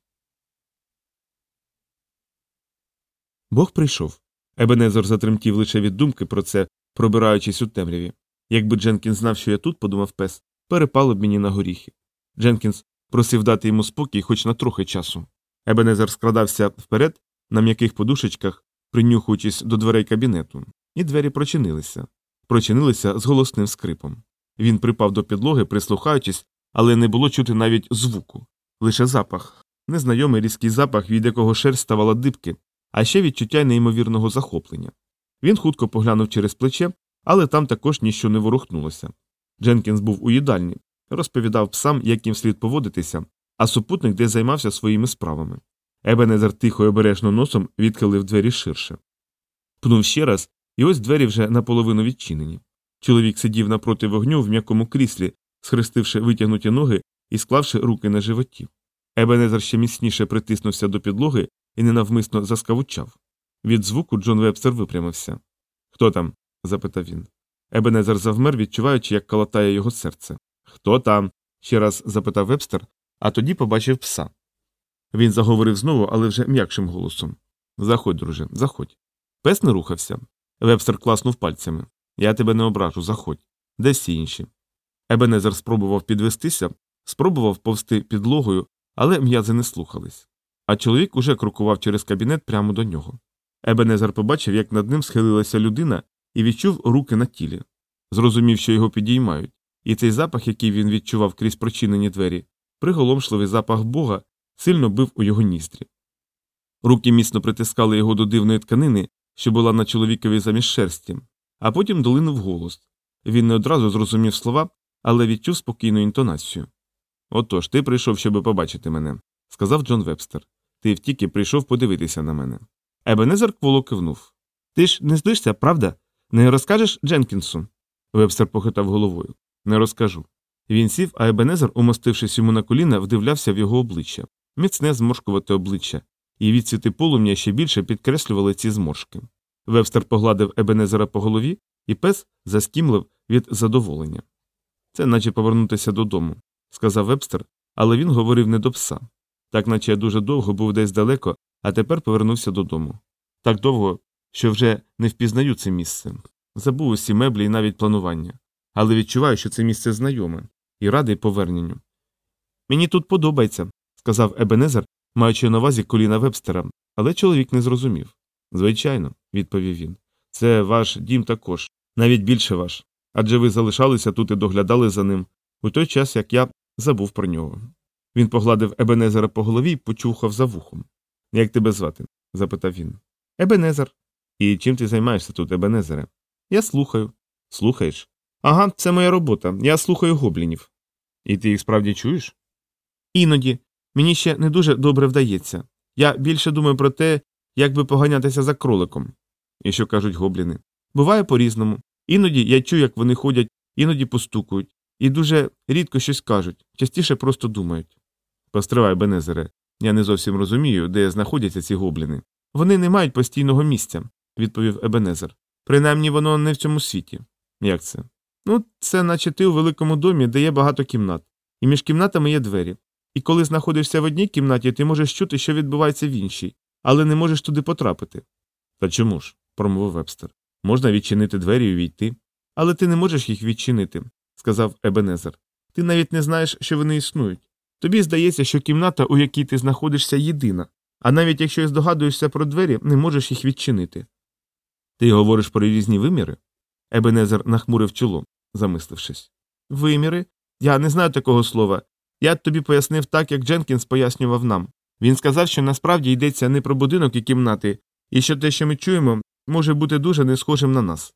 Бог прийшов. Ебенезер затремтів лише від думки про це, пробираючись у темряві. Якби Дженкінс знав, що я тут, подумав пес, перепало б мені на горіхи. Дженкінс просив дати йому спокій хоч на трохи часу. Ебенезер скрадався вперед на м'яких подушечках, принюхуючись до дверей кабінету, і двері прочинилися. Прочинилися з голосним скрипом. Він припав до підлоги, прислухаючись, але не було чути навіть звуку, лише запах, незнайомий різкий запах, від якого шерсть ставала дибки, а ще відчуття неймовірного захоплення. Він хутко поглянув через плече, але там також ніщо не ворухнулося. Дженкінс був у їдальні, розповідав псам, як їм слід поводитися, а супутник десь займався своїми справами. Ебенезер тихо й обережно носом відхилив двері ширше. Пнув ще раз, і ось двері вже наполовину відчинені. Чоловік сидів напроти вогню в м'якому кріслі, схрестивши витягнуті ноги і склавши руки на животі. Ебенезер ще міцніше притиснувся до підлоги і ненавмисно заскавучав. Від звуку Джон Вебстер випрямився. Хто там? запитав він. Ебенезер завмер, відчуваючи, як калатає його серце. Хто там? ще раз запитав Вебстер, а тоді побачив пса. Він заговорив знову, але вже м'якшим голосом. Заходь, друже, заходь. Пес не рухався. Вебстер класнув пальцями. Я тебе не ображу, заходь. Де всі інші? Ебенезер спробував підвестися, спробував повсти підлогою, але м'язи не слухались. А чоловік уже крокував через кабінет прямо до нього. Ебенезер побачив, як над ним схилилася людина, і відчув руки на тілі. Зрозумів, що його підіймають, і цей запах, який він відчував крізь прочинені двері, приголомшливий запах Бога, сильно бив у його ністрі. Руки міцно притискали його до дивної тканини, що була на чоловікові замість шерсті, а потім долинув голос. Він не одразу зрозумів слова, але відчув спокійну інтонацію. Отож, ти прийшов, щоби побачити мене, сказав Джон Вебстер. Ти втіки прийшов подивитися на мене. Ебенезер кволо кивнув. Ти ж не здишся, правда? Не розкажеш Дженкінсу? Вебстер похитав головою. Не розкажу. Він сів, а Ебенезер, умостившись йому на коліна, вдивлявся в його обличчя, міцне зморшкувате обличчя, і відсвіти полум'я ще більше підкреслювали ці зморшки. Вебстер погладив Ебенезера по голові, і пес заскімлив від задоволення. Це наче повернутися додому, сказав Вебстер, але він говорив не до пса. Так наче я дуже довго був десь далеко, а тепер повернувся додому. Так довго, що вже не впізнаю це місце. Забув усі меблі і навіть планування. Але відчуваю, що це місце знайоме, і радий поверненню. Мені тут подобається, сказав Ебенезер, маючи на увазі коліна Вебстера, але чоловік не зрозумів. Звичайно, відповів він. Це ваш дім також, навіть більше ваш. Адже ви залишалися тут і доглядали за ним у той час, як я забув про нього. Він погладив Ебенезера по голові і почухав за вухом. Як тебе звати? запитав він. Ебенезер. І чим ти займаєшся тут, Ебенезере? Я слухаю. Слухаєш? Ага, це моя робота. Я слухаю гоблінів. І ти їх справді чуєш? Іноді. Мені ще не дуже добре вдається. Я більше думаю про те, як би поганятися за кроликом. І що кажуть гобліни? Буває по різному. Іноді я чую, як вони ходять, іноді постукують, і дуже рідко щось кажуть, частіше просто думають. Постривай, Бенезере, я не зовсім розумію, де знаходяться ці гобліни. Вони не мають постійного місця, відповів Ебенезер. Принаймні воно не в цьому світі. Як це? Ну, це наче ти у великому домі, де є багато кімнат, і між кімнатами є двері. І коли знаходишся в одній кімнаті, ти можеш чути, що відбувається в іншій, але не можеш туди потрапити. Та чому ж? промовив Вебстер. Можна відчинити двері і увійти. Але ти не можеш їх відчинити, сказав Ебенезер. Ти навіть не знаєш, що вони існують. Тобі здається, що кімната, у якій ти знаходишся, єдина, а навіть якщо здогадуєшся про двері, не можеш їх відчинити. Ти говориш про різні виміри? Ебенезер нахмурив чоло, замислившись. Виміри? Я не знаю такого слова. Я тобі пояснив так, як Дженкінс пояснював нам. Він сказав, що насправді йдеться не про будинок і кімнати, і що те, що ми чуємо, може бути дуже не схожим на нас.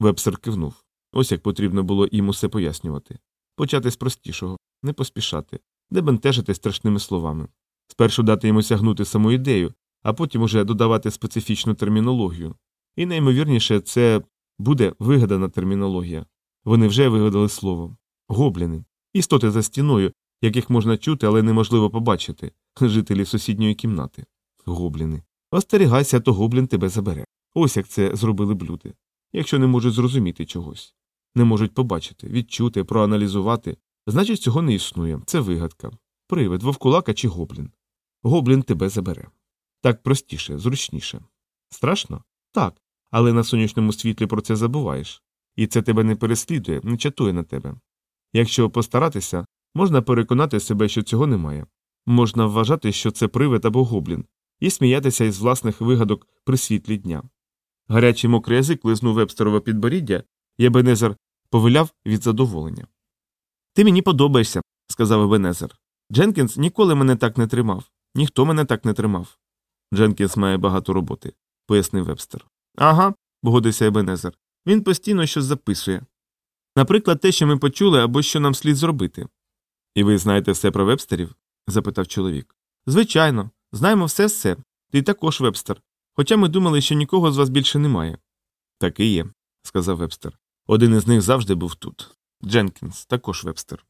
Вебстер кивнув. Ось як потрібно було їм усе пояснювати. Почати з простішого, не поспішати, не бентежити страшними словами. Спершу дати йому сягнути саму ідею, а потім уже додавати специфічну термінологію. І найімовірніше, це буде вигадана термінологія. Вони вже вигадали слово гобліни, істоти за стіною, яких можна чути, але неможливо побачити, жителі сусідньої кімнати. Гобліни. Остерігайся, то гоблін тебе забере. Ось як це зробили блюди. Якщо не можуть зрозуміти чогось, не можуть побачити, відчути, проаналізувати, значить цього не існує. Це вигадка. Привид, вовкулака чи гоблін. Гоблін тебе забере. Так простіше, зручніше. Страшно? Так. Але на сонячному світлі про це забуваєш. І це тебе не переслідує, не чатує на тебе. Якщо постаратися, можна переконати себе, що цього немає. Можна вважати, що це привид або гоблін, і сміятися із власних вигадок при світлі дня. Гарячий мокрий язик лизнув вебстерове підборіддя, і Ебенезер повиляв від задоволення. Ти мені подобаєшся, сказав Ебенезер. Дженкінс ніколи мене так не тримав, ніхто мене так не тримав. Дженкінс має багато роботи, пояснив вебстер. Ага, погодився Ебенезер. Він постійно щось записує. Наприклад, те, що ми почули, або що нам слід зробити. І ви знаєте все про вебстерів? запитав чоловік. Звичайно, знаємо все все. Ти також вебстер. Хоча ми думали, що нікого з вас більше немає. Так і є, сказав вебстер. Один із них завжди був тут. Дженкінс, також вебстер.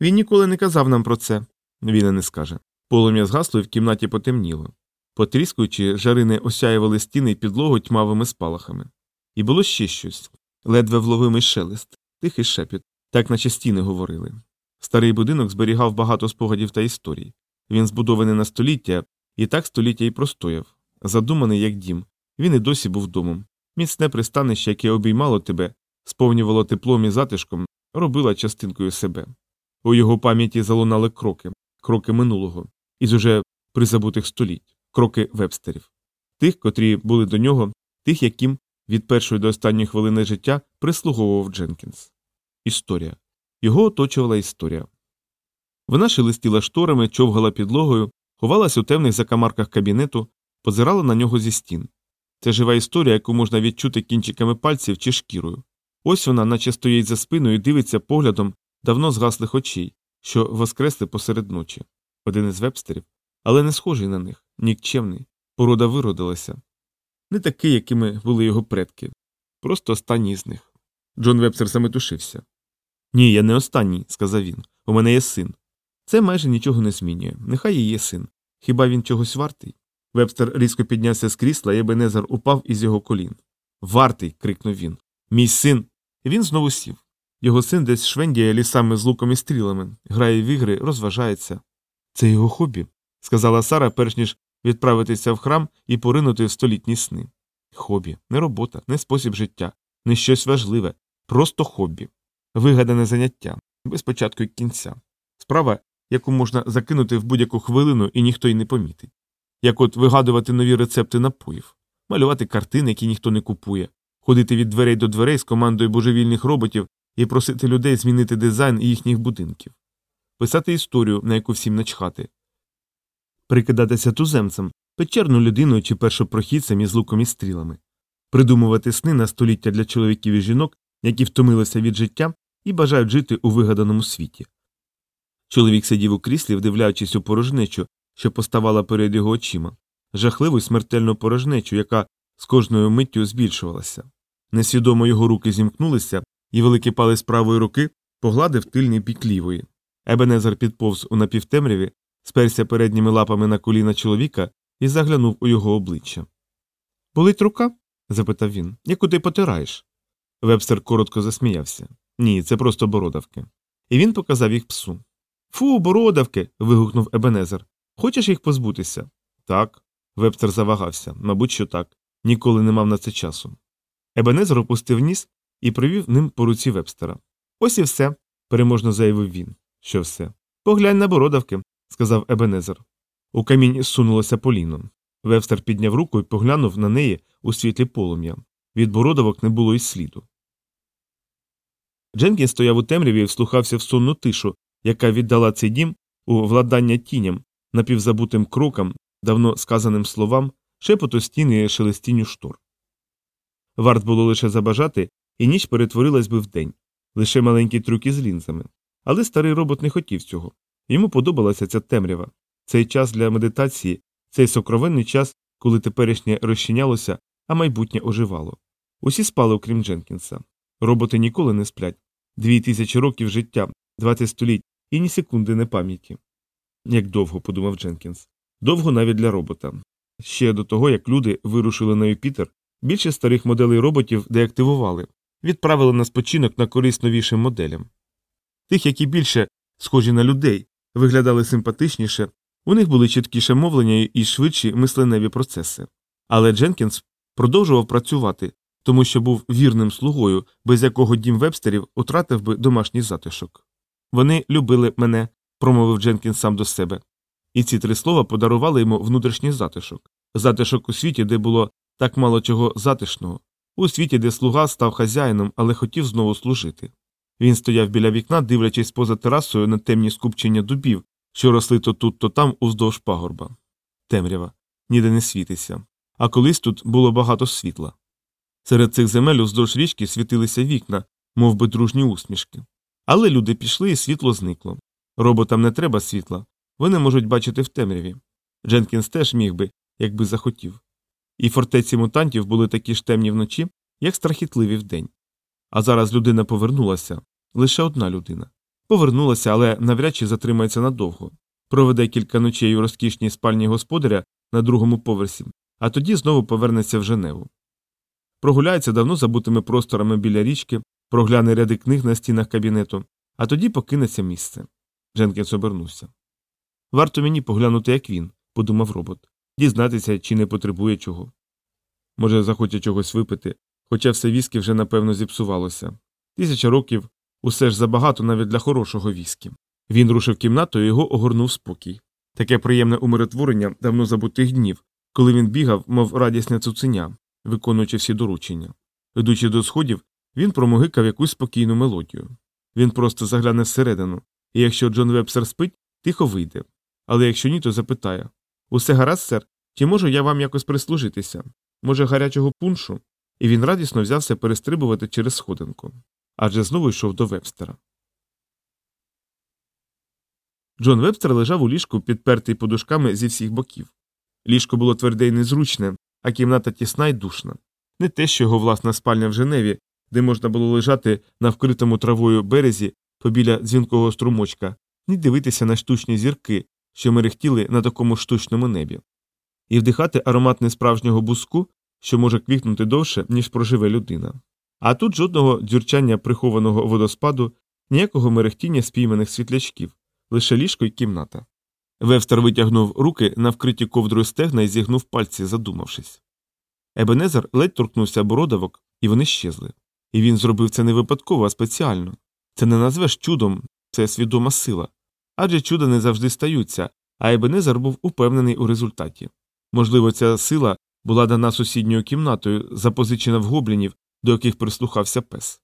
Він ніколи не казав нам про це. Він і не скаже. Полум'я згасло і в кімнаті потемніло. Потріскуючи, жарини осяювали стіни й підлогу тьмавими спалахами. І було ще щось ледве вловимий шелест, тихий шепіт, так наче стіни говорили. Старий будинок зберігав багато спогадів та історій. Він збудований на століття, і так століття й простояв. Задуманий як дім, він і досі був домом. Міцне пристанище, яке обіймало тебе, сповнювало теплом і затишком, робила частинкою себе. У його пам'яті залунали кроки, кроки минулого, із уже призабутих століть, кроки вебстерів, тих, котрі були до нього, тих, яким від першої до останньої хвилини життя прислуговував Дженкінс. Історія. Його оточувала історія. Вона шелестіла шторами, човгала підлогою, ховалась у темних закамарках кабінету, позирала на нього зі стін. Це жива історія, яку можна відчути кінчиками пальців чи шкірою. Ось вона, наче стоїть за спиною і дивиться поглядом давно згаслих очей, що воскресли посеред ночі. Один із вебстерів, але не схожий на них, нікчемний, порода виродилася. Не такий, якими були його предки, просто останній з них. Джон Вебстер заметушився. Ні, я не останній, сказав він. У мене є син. Це майже нічого не змінює. Нехай і є син. Хіба він чогось вартий? Вебстер різко піднявся з крісла, і Ебенезер упав із його колін. Вартий. крикнув він. Мій син. Він знову сів. Його син десь швендіє лісами з луком і стрілами, грає в ігри, розважається. Це його хобі, сказала Сара, перш ніж відправитися в храм і поринути в столітні сни. Хобі, не робота, не спосіб життя, не щось важливе, просто хобі. Вигадане заняття, без початку і кінця. Справа, яку можна закинути в будь-яку хвилину і ніхто й не помітить. Як от вигадувати нові рецепти напоїв, малювати картини, які ніхто не купує, ходити від дверей до дверей з командою божевільних роботів і просити людей змінити дизайн їхніх будинків, писати історію, на яку всім начхати, прикидатися туземцем, печерну людиною чи першопрохідцем із луком і стрілами, придумувати сни на століття для чоловіків і жінок, які втомилися від життя і бажають жити у вигаданому світі. Чоловік сидів у кріслі, вдивляючись у порожнечу, що поставала перед його очима, жахливу й смертельну порожнечу, яка з кожною миттю збільшувалася. Несвідомо його руки зімкнулися, і великий палець правої руки погладив тильний бік лівої. Ебенезер підповз у напівтемряві, сперся передніми лапами на коліна чоловіка і заглянув у його обличчя. Болить рука? запитав він. Яку ти потираєш? Вебстер коротко засміявся. Ні, це просто бородавки. І він показав їх псу. Фу, бородавки. вигукнув Ебенезер. Хочеш їх позбутися? Так. Вебстер завагався. Мабуть, що так. Ніколи не мав на це часу. Ебенезер опустив ніс і провів ним по руці вебстера. Ось і все, переможно заявив він. Що все? Поглянь на бородавки, сказав Ебенезер. У камінь сунулося поліно. Вебстер підняв руку і поглянув на неї у світлі полум'я. Від бородавок не було й сліду. Дженкін стояв у темряві і вслухався в сонну тишу, яка віддала цей дім у владання тіням, напівзабутим крокам, давно сказаним словам, шепоту стіни і шелестінню штор. Варт було лише забажати, і ніч перетворилась би в день, лише маленькі трюки з лінзами. Але старий робот не хотів цього. Йому подобалася ця темрява, цей час для медитації, цей сокровенний час, коли теперішнє розчинялося, а майбутнє оживало. Усі спали, окрім Дженкінса. Роботи ніколи не сплять. Дві тисячі років життя, двадцять століть і ні секунди не пам'яті. Як довго, подумав Дженкінс. Довго навіть для робота. Ще до того, як люди вирушили на Юпітер, більше старих моделей роботів деактивували, відправили на спочинок на користь новішим моделям. Тих, які більше схожі на людей, виглядали симпатичніше, у них були чіткіше мовлення і швидші мисленеві процеси. Але Дженкінс продовжував працювати, тому що був вірним слугою, без якого дім вебстерів утратив би домашній затишок. Вони любили мене, промовив Дженкінс сам до себе. І ці три слова подарували йому внутрішній затишок затишок у світі, де було так мало чого затишного, у світі, де слуга став хазяїном, але хотів знову служити. Він стояв біля вікна, дивлячись поза терасою на темні скупчення дубів, що росли то тут, то там уздовж пагорба. Темрява, ніде не світиться. А колись тут було багато світла. Серед цих земель уздовж річки світилися вікна, мов би дружні усмішки. Але люди пішли, і світло зникло. Роботам не треба світла, вони можуть бачити в темряві. Дженкінс теж міг би, якби захотів. І фортеці мутантів були такі ж темні вночі, як страхітливі вдень. А зараз людина повернулася лише одна людина. Повернулася, але навряд чи затримається надовго. Проведе кілька ночей у розкішній спальні господаря на другому поверсі, а тоді знову повернеться в Женеву. Прогуляється давно забутими просторами біля річки, прогляне ряди книг на стінах кабінету, а тоді покинеться місце. Дженкінс обернувся. Варто мені поглянути, як він, подумав робот, дізнатися, чи не потребує чого. Може, захоче чогось випити, хоча все віскі вже напевно зіпсувалося. Тисяча років усе ж забагато навіть для хорошого віскі. Він рушив кімнату і його огорнув спокій. Таке приємне умиротворення давно забутих днів, коли він бігав, мов радісне цуценя, виконуючи всі доручення. Йдучи до сходів, він промогикав якусь спокійну мелодію. Він просто загляне всередину, і якщо Джон Вебстер спить, тихо вийде. Але якщо ні, то запитає Усе гаразд, сер, чи можу я вам якось прислужитися? Може, гарячого пуншу? І він радісно взявся перестрибувати через сходинку. Адже знову йшов до Вебстера. Джон Вебстер лежав у ліжку, підпертий подушками зі всіх боків. Ліжко було тверде й незручне, а кімната тісна й душна. Не те, що його власна спальня в Женеві, де можна було лежати на вкритому травою березі побіля дзвінкого струмочка, ні дивитися на штучні зірки, що мерехтіли на такому штучному небі, і вдихати аромат несправжнього буску, що може квітнути довше, ніж проживе людина. А тут жодного дзюрчання прихованого водоспаду, ніякого мерехтіння спійманих світлячків, лише ліжко й кімната. Вевстер витягнув руки на вкриті ковдрою стегна і зігнув пальці, задумавшись. Ебенезер ледь торкнувся бородавок, і вони щезли. І він зробив це не випадково, а спеціально. Це не назвеш чудом, це свідома сила. Адже чуда не завжди стаються, а Ебенезер був упевнений у результаті. Можливо, ця сила була дана сусідньою кімнатою, запозичена в гоблінів, до яких прислухався пес.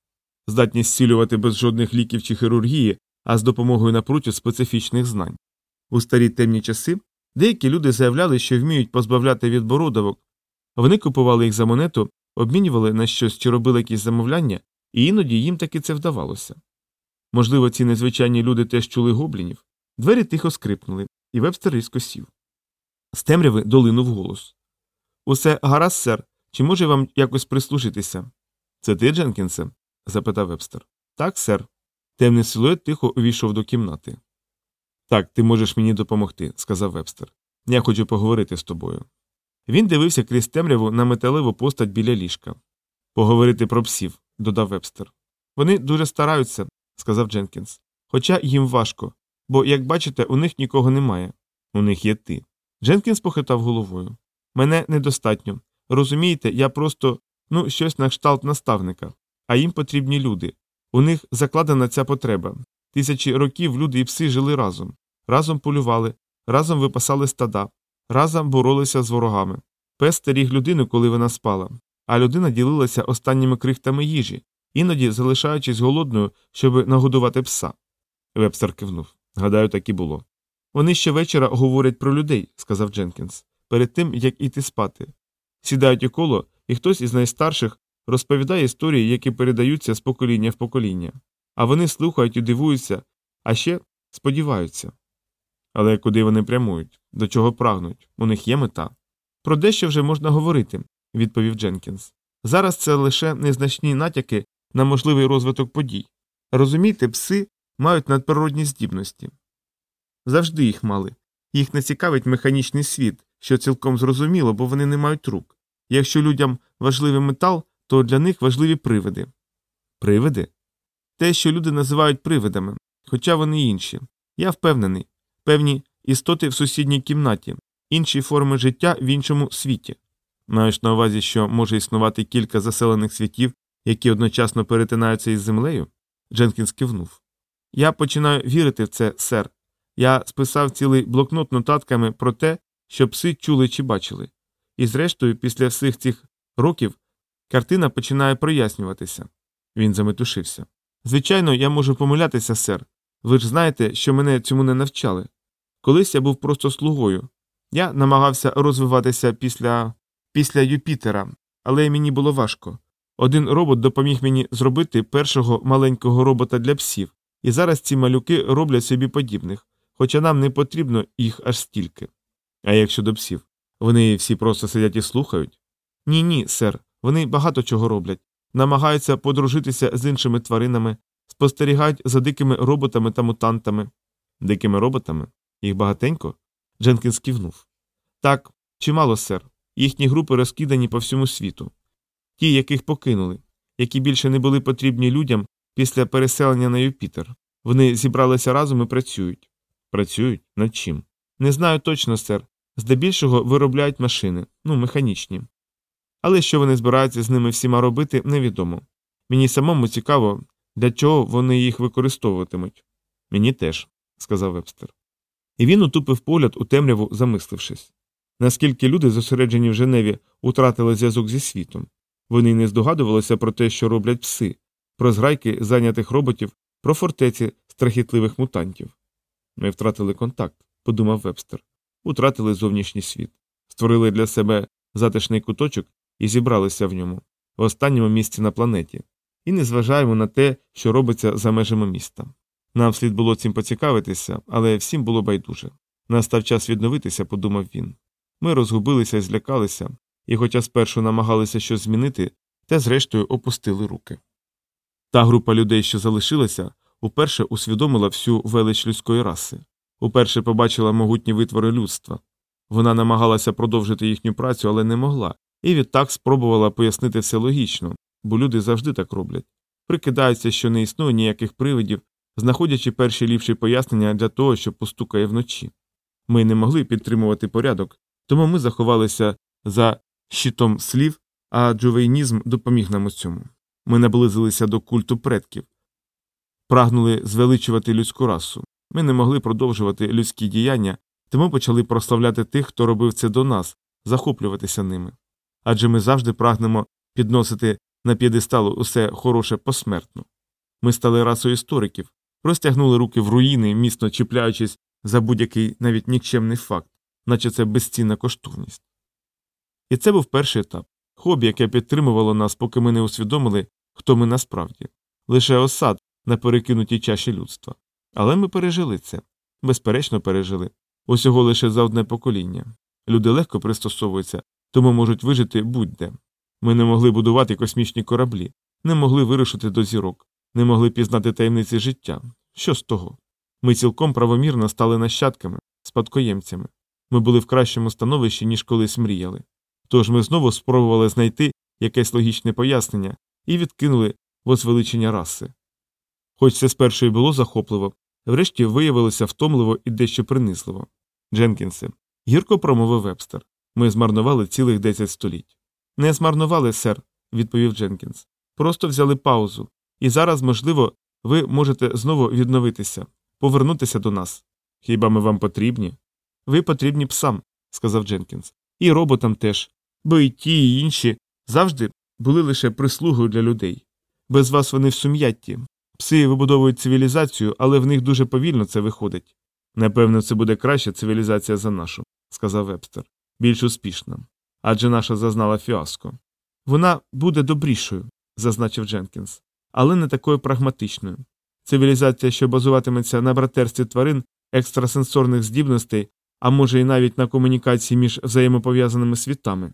Здатність зцілювати без жодних ліків чи хірургії, а з допомогою напротив специфічних знань. У старі темні часи деякі люди заявляли, що вміють позбавляти від бородавок. Вони купували їх за монету, обмінювали на щось чи робили якісь замовляння, і іноді їм таки це вдавалося. Можливо, ці незвичайні люди теж чули гоблінів. Двері тихо скрипнули, і вебстер різко сів. З темряви долинув голос. Усе гаразд, сер, чи може вам якось прислужитися? Це ти, Дженкінсе? запитав вебстер. Так, сер. Темний силует тихо увійшов до кімнати. Так, ти можеш мені допомогти, сказав вебстер. Я хочу поговорити з тобою. Він дивився крізь темряву на металеву постать біля ліжка. Поговорити про псів, додав вебстер. Вони дуже стараються, сказав Дженкінс. Хоча їм важко. Бо, як бачите, у них нікого немає. У них є ти. Дженкінс похитав головою. Мене недостатньо. Розумієте, я просто ну, щось на кшталт наставника, а їм потрібні люди. У них закладена ця потреба. Тисячі років люди і пси жили разом, разом полювали, разом випасали стада, разом боролися з ворогами. Пес стеріг людину, коли вона спала, а людина ділилася останніми крихтами їжі, іноді залишаючись голодною, щоб нагодувати пса. Вебстер кивнув. Гадаю, так і було. Вони щовечора говорять про людей, сказав Дженкінс, перед тим як іти спати. Сідають у коло, і хтось із найстарших розповідає історії, які передаються з покоління в покоління. А вони слухають і дивуються, а ще сподіваються. Але куди вони прямують, до чого прагнуть, у них є мета. Про дещо вже можна говорити, відповів Дженкінс. Зараз це лише незначні натяки на можливий розвиток подій. Розумієте, пси мають надприродні здібності. Завжди їх мали. Їх не цікавить механічний світ, що цілком зрозуміло, бо вони не мають рук. Якщо людям важливий метал, то для них важливі привиди. Привиди? Те, що люди називають привидами, хоча вони інші. Я впевнений, певні істоти в сусідній кімнаті, інші форми життя в іншому світі. Маєш на увазі, що може існувати кілька заселених світів, які одночасно перетинаються із землею? Дженкінс кивнув. Я починаю вірити в це, сер. Я списав цілий блокнот нотатками про те, що пси чули чи бачили. І зрештою, після всіх цих років, картина починає прояснюватися. Він заметушився. Звичайно, я можу помилятися, сер. Ви ж знаєте, що мене цьому не навчали. Колись я був просто слугою. Я намагався розвиватися після після Юпітера, але мені було важко. Один робот допоміг мені зробити першого маленького робота для псів, і зараз ці малюки роблять собі подібних, хоча нам не потрібно їх аж стільки. А як щодо псів, вони всі просто сидять і слухають? Ні, ні, сер, вони багато чого роблять, намагаються подружитися з іншими тваринами, спостерігають за дикими роботами та мутантами. Дикими роботами? Їх багатенько? Дженкінс кивнув. Так, чимало, сер. Їхні групи розкидані по всьому світу. Ті, яких покинули, які більше не були потрібні людям після переселення на Юпітер. Вони зібралися разом і працюють. Працюють над чим? Не знаю точно, сер. Здебільшого виробляють машини, ну, механічні. Але що вони збираються з ними всіма робити, невідомо. Мені самому цікаво, для чого вони їх використовуватимуть. Мені теж, сказав вебстер. І він утупив погляд у темряву, замислившись. Наскільки люди, зосереджені в Женеві, утратили зв'язок зі світом. Вони не здогадувалися про те, що роблять пси, про зграйки зайнятих роботів, про фортеці страхітливих мутантів. Ми втратили контакт, подумав вебстер. Утратили зовнішній світ, створили для себе затишний куточок і зібралися в ньому, в останньому місці на планеті, і не зважаємо на те, що робиться за межами міста. Нам слід було цим поцікавитися, але всім було байдуже. Настав час відновитися, подумав він. Ми розгубилися і злякалися, і, хоча спершу намагалися щось змінити, те зрештою опустили руки. Та група людей, що залишилася, уперше усвідомила всю велич людської раси, уперше побачила могутні витвори людства. Вона намагалася продовжити їхню працю, але не могла, і відтак спробувала пояснити все логічно, бо люди завжди так роблять. Прикидаються, що не існує ніяких привидів, знаходячи перші ліпші пояснення для того, що постукає вночі. Ми не могли підтримувати порядок, тому ми заховалися за щитом слів, а джувейнізм допоміг нам у цьому. Ми наблизилися до культу предків, прагнули звеличувати людську расу. Ми не могли продовжувати людські діяння, тому почали прославляти тих, хто робив це до нас, захоплюватися ними. Адже ми завжди прагнемо підносити на п'єдесталу усе хороше посмертно. Ми стали расою істориків, простягнули руки в руїни, міцно чіпляючись за будь-який навіть нікчемний факт, наче це безцінна коштовність. І це був перший етап хобі, яке підтримувало нас, поки ми не усвідомили, хто ми насправді, лише осад на перекинутій чаші людства. Але ми пережили це, безперечно, пережили усього лише за одне покоління. Люди легко пристосовуються, тому можуть вижити будь-де. Ми не могли будувати космічні кораблі, не могли вирушити до зірок, не могли пізнати таємниці життя. Що з того? Ми цілком правомірно стали нащадками, спадкоємцями. Ми були в кращому становищі, ніж колись мріяли. Тож ми знову спробували знайти якесь логічне пояснення і відкинули возвеличення раси. Хоч це спершу і було захопливо, врешті виявилося втомливо і дещо принизливо. Дженкінсе, гірко промовив вебстер. Ми змарнували цілих 10 століть. Не змарнували, сер, відповів Дженкінс. Просто взяли паузу. І зараз, можливо, ви можете знову відновитися, повернутися до нас. Хіба ми вам потрібні? Ви потрібні псам, сказав Дженкінс. І роботам теж, бо і ті, і інші завжди були лише прислугою для людей. Без вас вони в сум'ятті. Пси вибудовують цивілізацію, але в них дуже повільно це виходить. Напевно, це буде краща цивілізація за нашу, сказав Вебстер. Більш успішна. Адже наша зазнала фіаско. Вона буде добрішою, зазначив Дженкінс, але не такою прагматичною. Цивілізація, що базуватиметься на братерстві тварин, екстрасенсорних здібностей, а може і навіть на комунікації між взаємопов'язаними світами.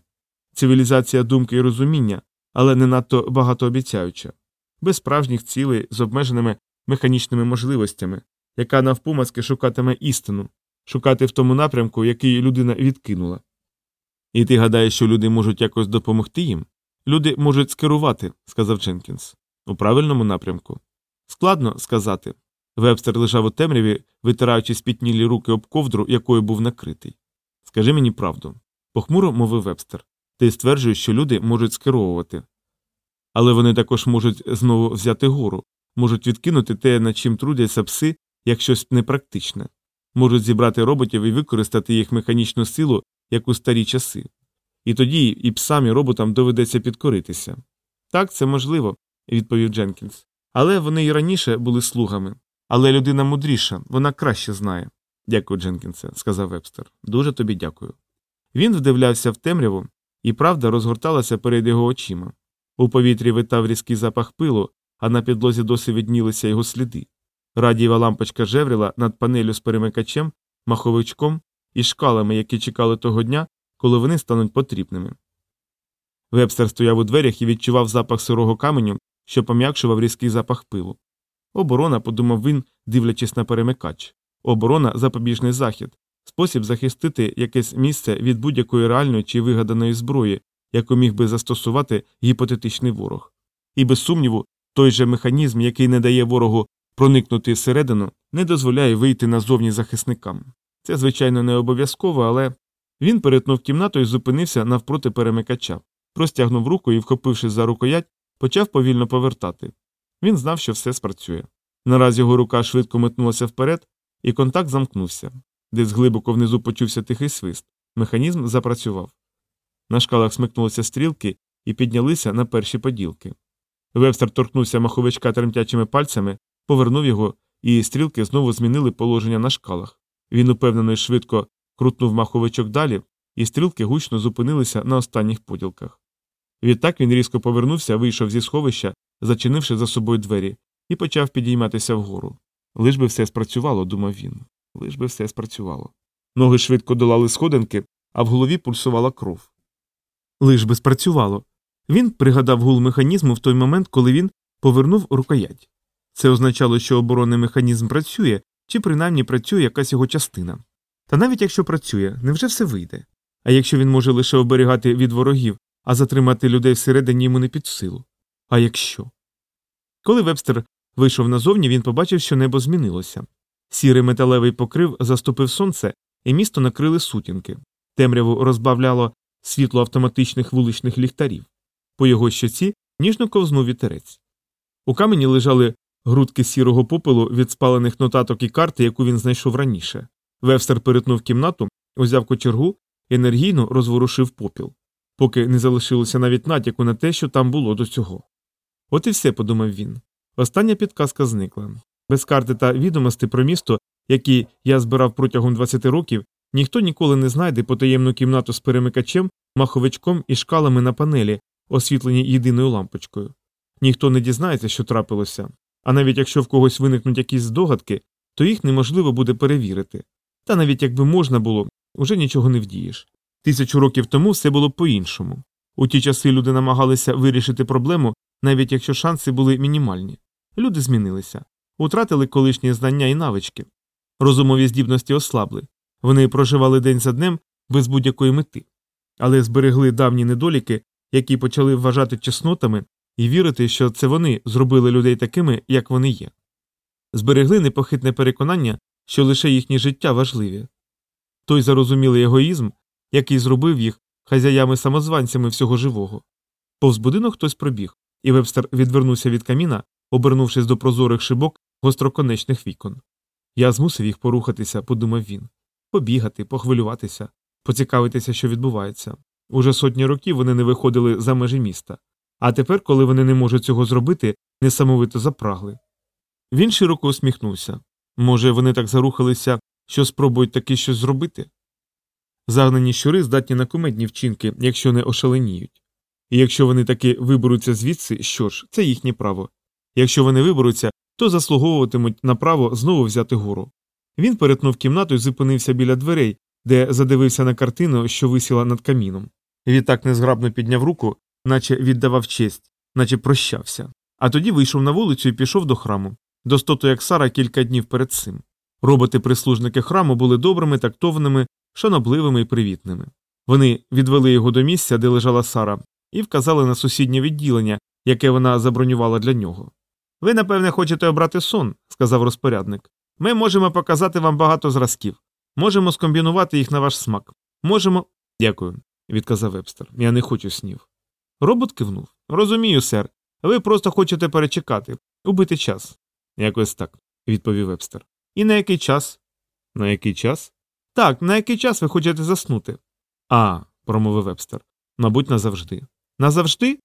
Цивілізація думки і розуміння, але не надто багатообіцяюча, без справжніх цілей з обмеженими механічними можливостями, яка навпомацки шукатиме істину, шукати в тому напрямку, який людина відкинула. І ти гадаєш, що люди можуть якось допомогти їм? Люди можуть скерувати, сказав Дженкінс. У правильному напрямку. Складно сказати. Вебстер лежав у темряві, витираючи спітнілі руки об ковдру, якою був накритий. Скажи мені правду. Похмуро мовив Вебстер. Ти стверджуєш, що люди можуть скеровувати. Але вони також можуть знову взяти гору, можуть відкинути те, над чим трудяться пси, як щось непрактичне, можуть зібрати роботів і використати їх механічну силу, як у старі часи. І тоді і псам, і роботам доведеться підкоритися. Так, це можливо, відповів Дженкінс. Але вони й раніше були слугами. Але людина мудріша, вона краще знає. Дякую, Дженкінсе, сказав Вебстер. Дуже тобі дякую. Він вдивлявся в темряву, і правда розгорталася перед його очима. У повітрі витав різкий запах пилу, а на підлозі досі віднілися його сліди. Радієва лампочка жевріла над панелю з перемикачем, маховичком і шкалами, які чекали того дня, коли вони стануть потрібними. Вебстер стояв у дверях і відчував запах сирого каменю, що пом'якшував різкий запах пилу. Оборона, подумав він, дивлячись на перемикач. Оборона запобіжний захід, спосіб захистити якесь місце від будь-якої реальної чи вигаданої зброї, яку міг би застосувати гіпотетичний ворог. І без сумніву, той же механізм, який не дає ворогу проникнути всередину, не дозволяє вийти назовні захисникам. Це, звичайно, не обов'язково, але він перетнув кімнату і зупинився навпроти перемикача, простягнув руку і, вхопившись за рукоять, почав повільно повертати. Він знав, що все спрацює. Нараз його рука швидко метнулася вперед, і контакт замкнувся. Десь глибоко внизу почувся тихий свист. Механізм запрацював. На шкалах смикнулися стрілки і піднялися на перші поділки. Вебстер торкнувся маховичка тремтячими пальцями, повернув його, і стрілки знову змінили положення на шкалах. Він упевнено і швидко крутнув маховичок далі, і стрілки гучно зупинилися на останніх поділках. Відтак він різко повернувся, вийшов зі сховища, зачинивши за собою двері, і почав підійматися вгору. Лиш би все спрацювало, думав він. Лиш би все спрацювало. Ноги швидко долали сходинки, а в голові пульсувала кров. Лиш би спрацювало. Він пригадав гул механізму в той момент, коли він повернув рукоять. Це означало, що оборонний механізм працює, чи принаймні працює якась його частина. Та навіть якщо працює, невже все вийде? А якщо він може лише оберігати від ворогів, а затримати людей всередині йому не під силу? А якщо? Коли вебстер вийшов назовні, він побачив, що небо змінилося. Сірий металевий покрив заступив сонце, і місто накрили сутінки. Темряву розбавляло світло автоматичних вуличних ліхтарів. По його щоці ніжно ковзнув вітерець. У камені лежали грудки сірого попелу від спалених нотаток і карти, яку він знайшов раніше. Вевстер перетнув кімнату, узяв кочергу енергійно розворушив попіл, поки не залишилося навіть натяку на те, що там було до цього. От і все, подумав він. Остання підказка зникла. Без карти та відомостей про місто, які я збирав протягом 20 років, ніхто ніколи не знайде потаємну кімнату з перемикачем, маховичком і шкалами на панелі, освітлені єдиною лампочкою. Ніхто не дізнається, що трапилося, а навіть якщо в когось виникнуть якісь здогадки, то їх неможливо буде перевірити. Та навіть якби можна було, уже нічого не вдієш. Тисячу років тому все було по-іншому. У ті часи люди намагалися вирішити проблему, навіть якщо шанси були мінімальні. Люди змінилися, утратили колишні знання і навички. Розумові здібності ослабли. Вони проживали день за днем без будь-якої мети, але зберегли давні недоліки, які почали вважати чеснотами і вірити, що це вони зробили людей такими, як вони є. зберегли непохитне переконання, що лише їхнє життя важливі. Той зарозумілий егоїзм, який зробив їх хазяями-самозванцями всього живого. Повз будинок хтось пробіг, і вебстер відвернувся від каміна, обернувшись до прозорих шибок гостроконечних вікон. Я змусив їх порухатися, подумав він. Побігати, похвилюватися, поцікавитися, що відбувається. Уже сотні років вони не виходили за межі міста. А тепер, коли вони не можуть цього зробити, несамовито запрагли. Він широко усміхнувся. Може, вони так зарухалися, що спробують таки щось зробити? Загнані щури здатні на кумедні вчинки, якщо не ошаленіють. І якщо вони таки виберуться звідси, що ж, це їхнє право. Якщо вони виберуться, то заслуговуватимуть на право знову взяти гору. Він перетнув кімнату і зупинився біля дверей, де задивився на картину, що висіла над каміном. Відтак незграбно підняв руку, наче віддавав честь, наче прощався. А тоді вийшов на вулицю і пішов до храму, до стоту як Сара кілька днів перед цим. Роботи-прислужники храму були добрими, тактовними, шанобливими і привітними. Вони відвели його до місця, де лежала Сара, і вказали на сусіднє відділення, яке вона забронювала для нього. Ви, напевне, хочете обрати сон, сказав розпорядник. Ми можемо показати вам багато зразків. Можемо скомбінувати їх на ваш смак. Можемо. Дякую, відказав вебстер. Я не хочу снів. Робот кивнув. Розумію, сер. Ви просто хочете перечекати, убити час. Якось так, відповів вебстер. І на який час? На який час? Так, на який час ви хочете заснути? А, промовив вебстер. Мабуть, назавжди. Назавжди?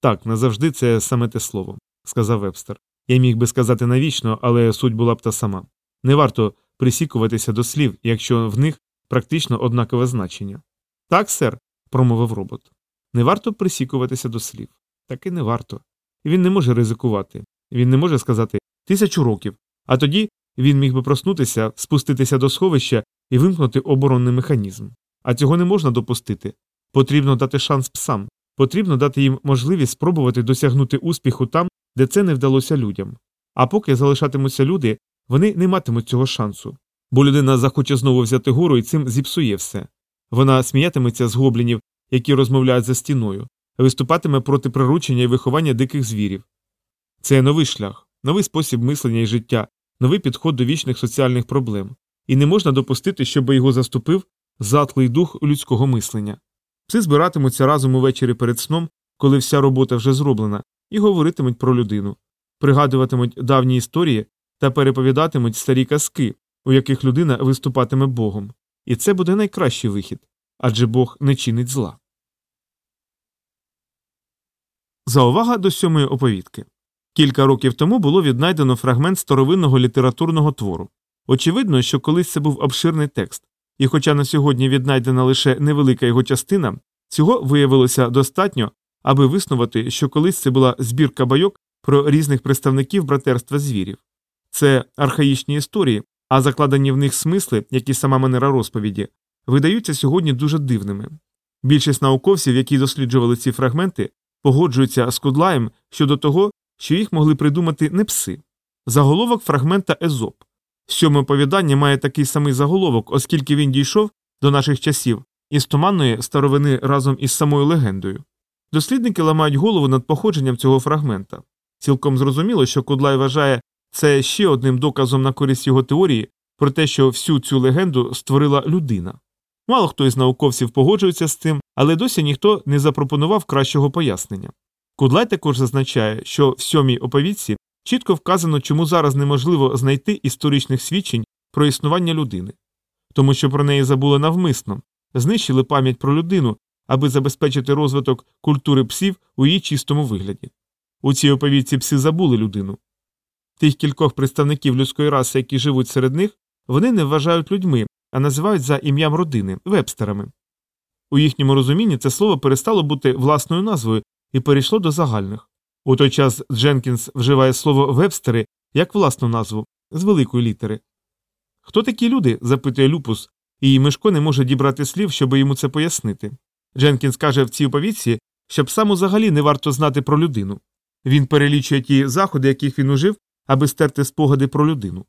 Так, назавжди це саме те слово, сказав вебстер. Я міг би сказати навічно, але суть була б та сама. Не варто присікуватися до слів, якщо в них практично однакове значення. Так, сер, промовив робот. Не варто присікуватися до слів. Таки не варто. Він не може ризикувати. Він не може сказати тисячу років, а тоді він міг би проснутися, спуститися до сховища і вимкнути оборонний механізм. А цього не можна допустити. Потрібно дати шанс псам, потрібно дати їм можливість спробувати досягнути успіху там, де це не вдалося людям. А поки залишатимуться люди, вони не матимуть цього шансу. Бо людина захоче знову взяти гору і цим зіпсує все. Вона сміятиметься з гоблінів, які розмовляють за стіною, виступатиме проти приручення і виховання диких звірів. Це новий шлях, новий спосіб мислення і життя, новий підход до вічних соціальних проблем, і не можна допустити, щоб його заступив затлий дух людського мислення. Пси збиратимуться разом увечері перед сном, коли вся робота вже зроблена, і говоритимуть про людину, пригадуватимуть давні історії та переповідатимуть старі казки, у яких людина виступатиме Богом. І це буде найкращий вихід адже Бог не чинить зла. Заувага до сьомої оповідки. Кілька років тому було віднайдено фрагмент старовинного літературного твору. Очевидно, що колись це був обширний текст, і хоча на сьогодні віднайдена лише невелика його частина, цього виявилося достатньо, аби виснувати, що колись це була збірка байок про різних представників братерства звірів. Це архаїчні історії, а закладені в них смисли, як і сама манера розповіді, видаються сьогодні дуже дивними. Більшість науковців, які досліджували ці фрагменти, погоджуються з Кудлаєм щодо того, що їх могли придумати не пси. Заголовок фрагмента Езоп. Сьоме оповідання має такий самий заголовок, оскільки він дійшов до наших часів із туманної старовини разом із самою легендою. Дослідники ламають голову над походженням цього фрагмента. Цілком зрозуміло, що Кудлай вважає це ще одним доказом на користь його теорії про те, що всю цю легенду створила людина. Мало хто із науковців погоджується з цим, але досі ніхто не запропонував кращого пояснення. Кудлай також зазначає, що в сьомій оповідці чітко вказано, чому зараз неможливо знайти історичних свідчень про існування людини, тому що про неї забули навмисно, знищили пам'ять про людину, аби забезпечити розвиток культури псів у її чистому вигляді. У цій оповідці пси забули людину. Тих кількох представників людської раси, які живуть серед них, вони не вважають людьми, а називають за ім'ям родини вебстерами. У їхньому розумінні це слово перестало бути власною назвою і перейшло до загальних. У той час Дженкінс вживає слово вебстери як власну назву з великої літери. Хто такі люди? запитує Люпус, і Мишко не може дібрати слів, щоб йому це пояснити. Дженкінс каже в цій оповідці, що сам взагалі не варто знати про людину. Він перелічує ті заходи, яких він ужив, аби стерти спогади про людину.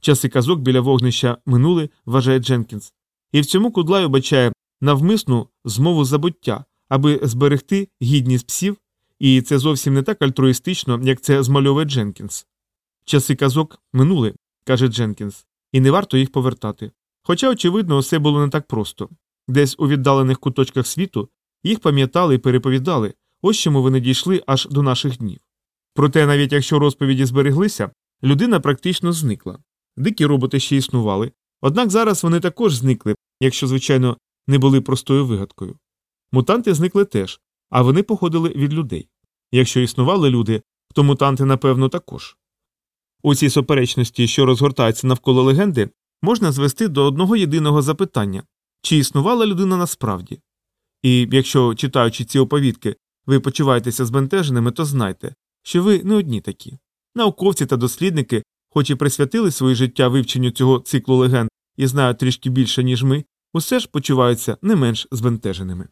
Часи казок біля вогнища минули, вважає Дженкінс, і в цьому Кудлай обачає навмисну змову забуття, аби зберегти гідність псів, і це зовсім не так альтруїстично, як це змальовує Дженкінс. Часи казок минули, каже Дженкінс, і не варто їх повертати. Хоча, очевидно, усе було не так просто. Десь у віддалених куточках світу їх пам'ятали і переповідали, ось чому вони дійшли аж до наших днів. Проте, навіть якщо розповіді збереглися, людина практично зникла. Дикі роботи ще існували, однак зараз вони також зникли, якщо, звичайно, не були простою вигадкою. Мутанти зникли теж, а вони походили від людей. Якщо існували люди, то мутанти, напевно, також. У цій суперечності, що розгортається навколо легенди, можна звести до одного єдиного запитання чи існувала людина насправді? І якщо, читаючи ці оповідки, ви почуваєтеся збентеженими, то знайте, що ви не одні такі. Науковці та дослідники, хоч і присвятили своє життя вивченню цього циклу легенд і знають трішки більше, ніж ми, усе ж почуваються не менш збентеженими.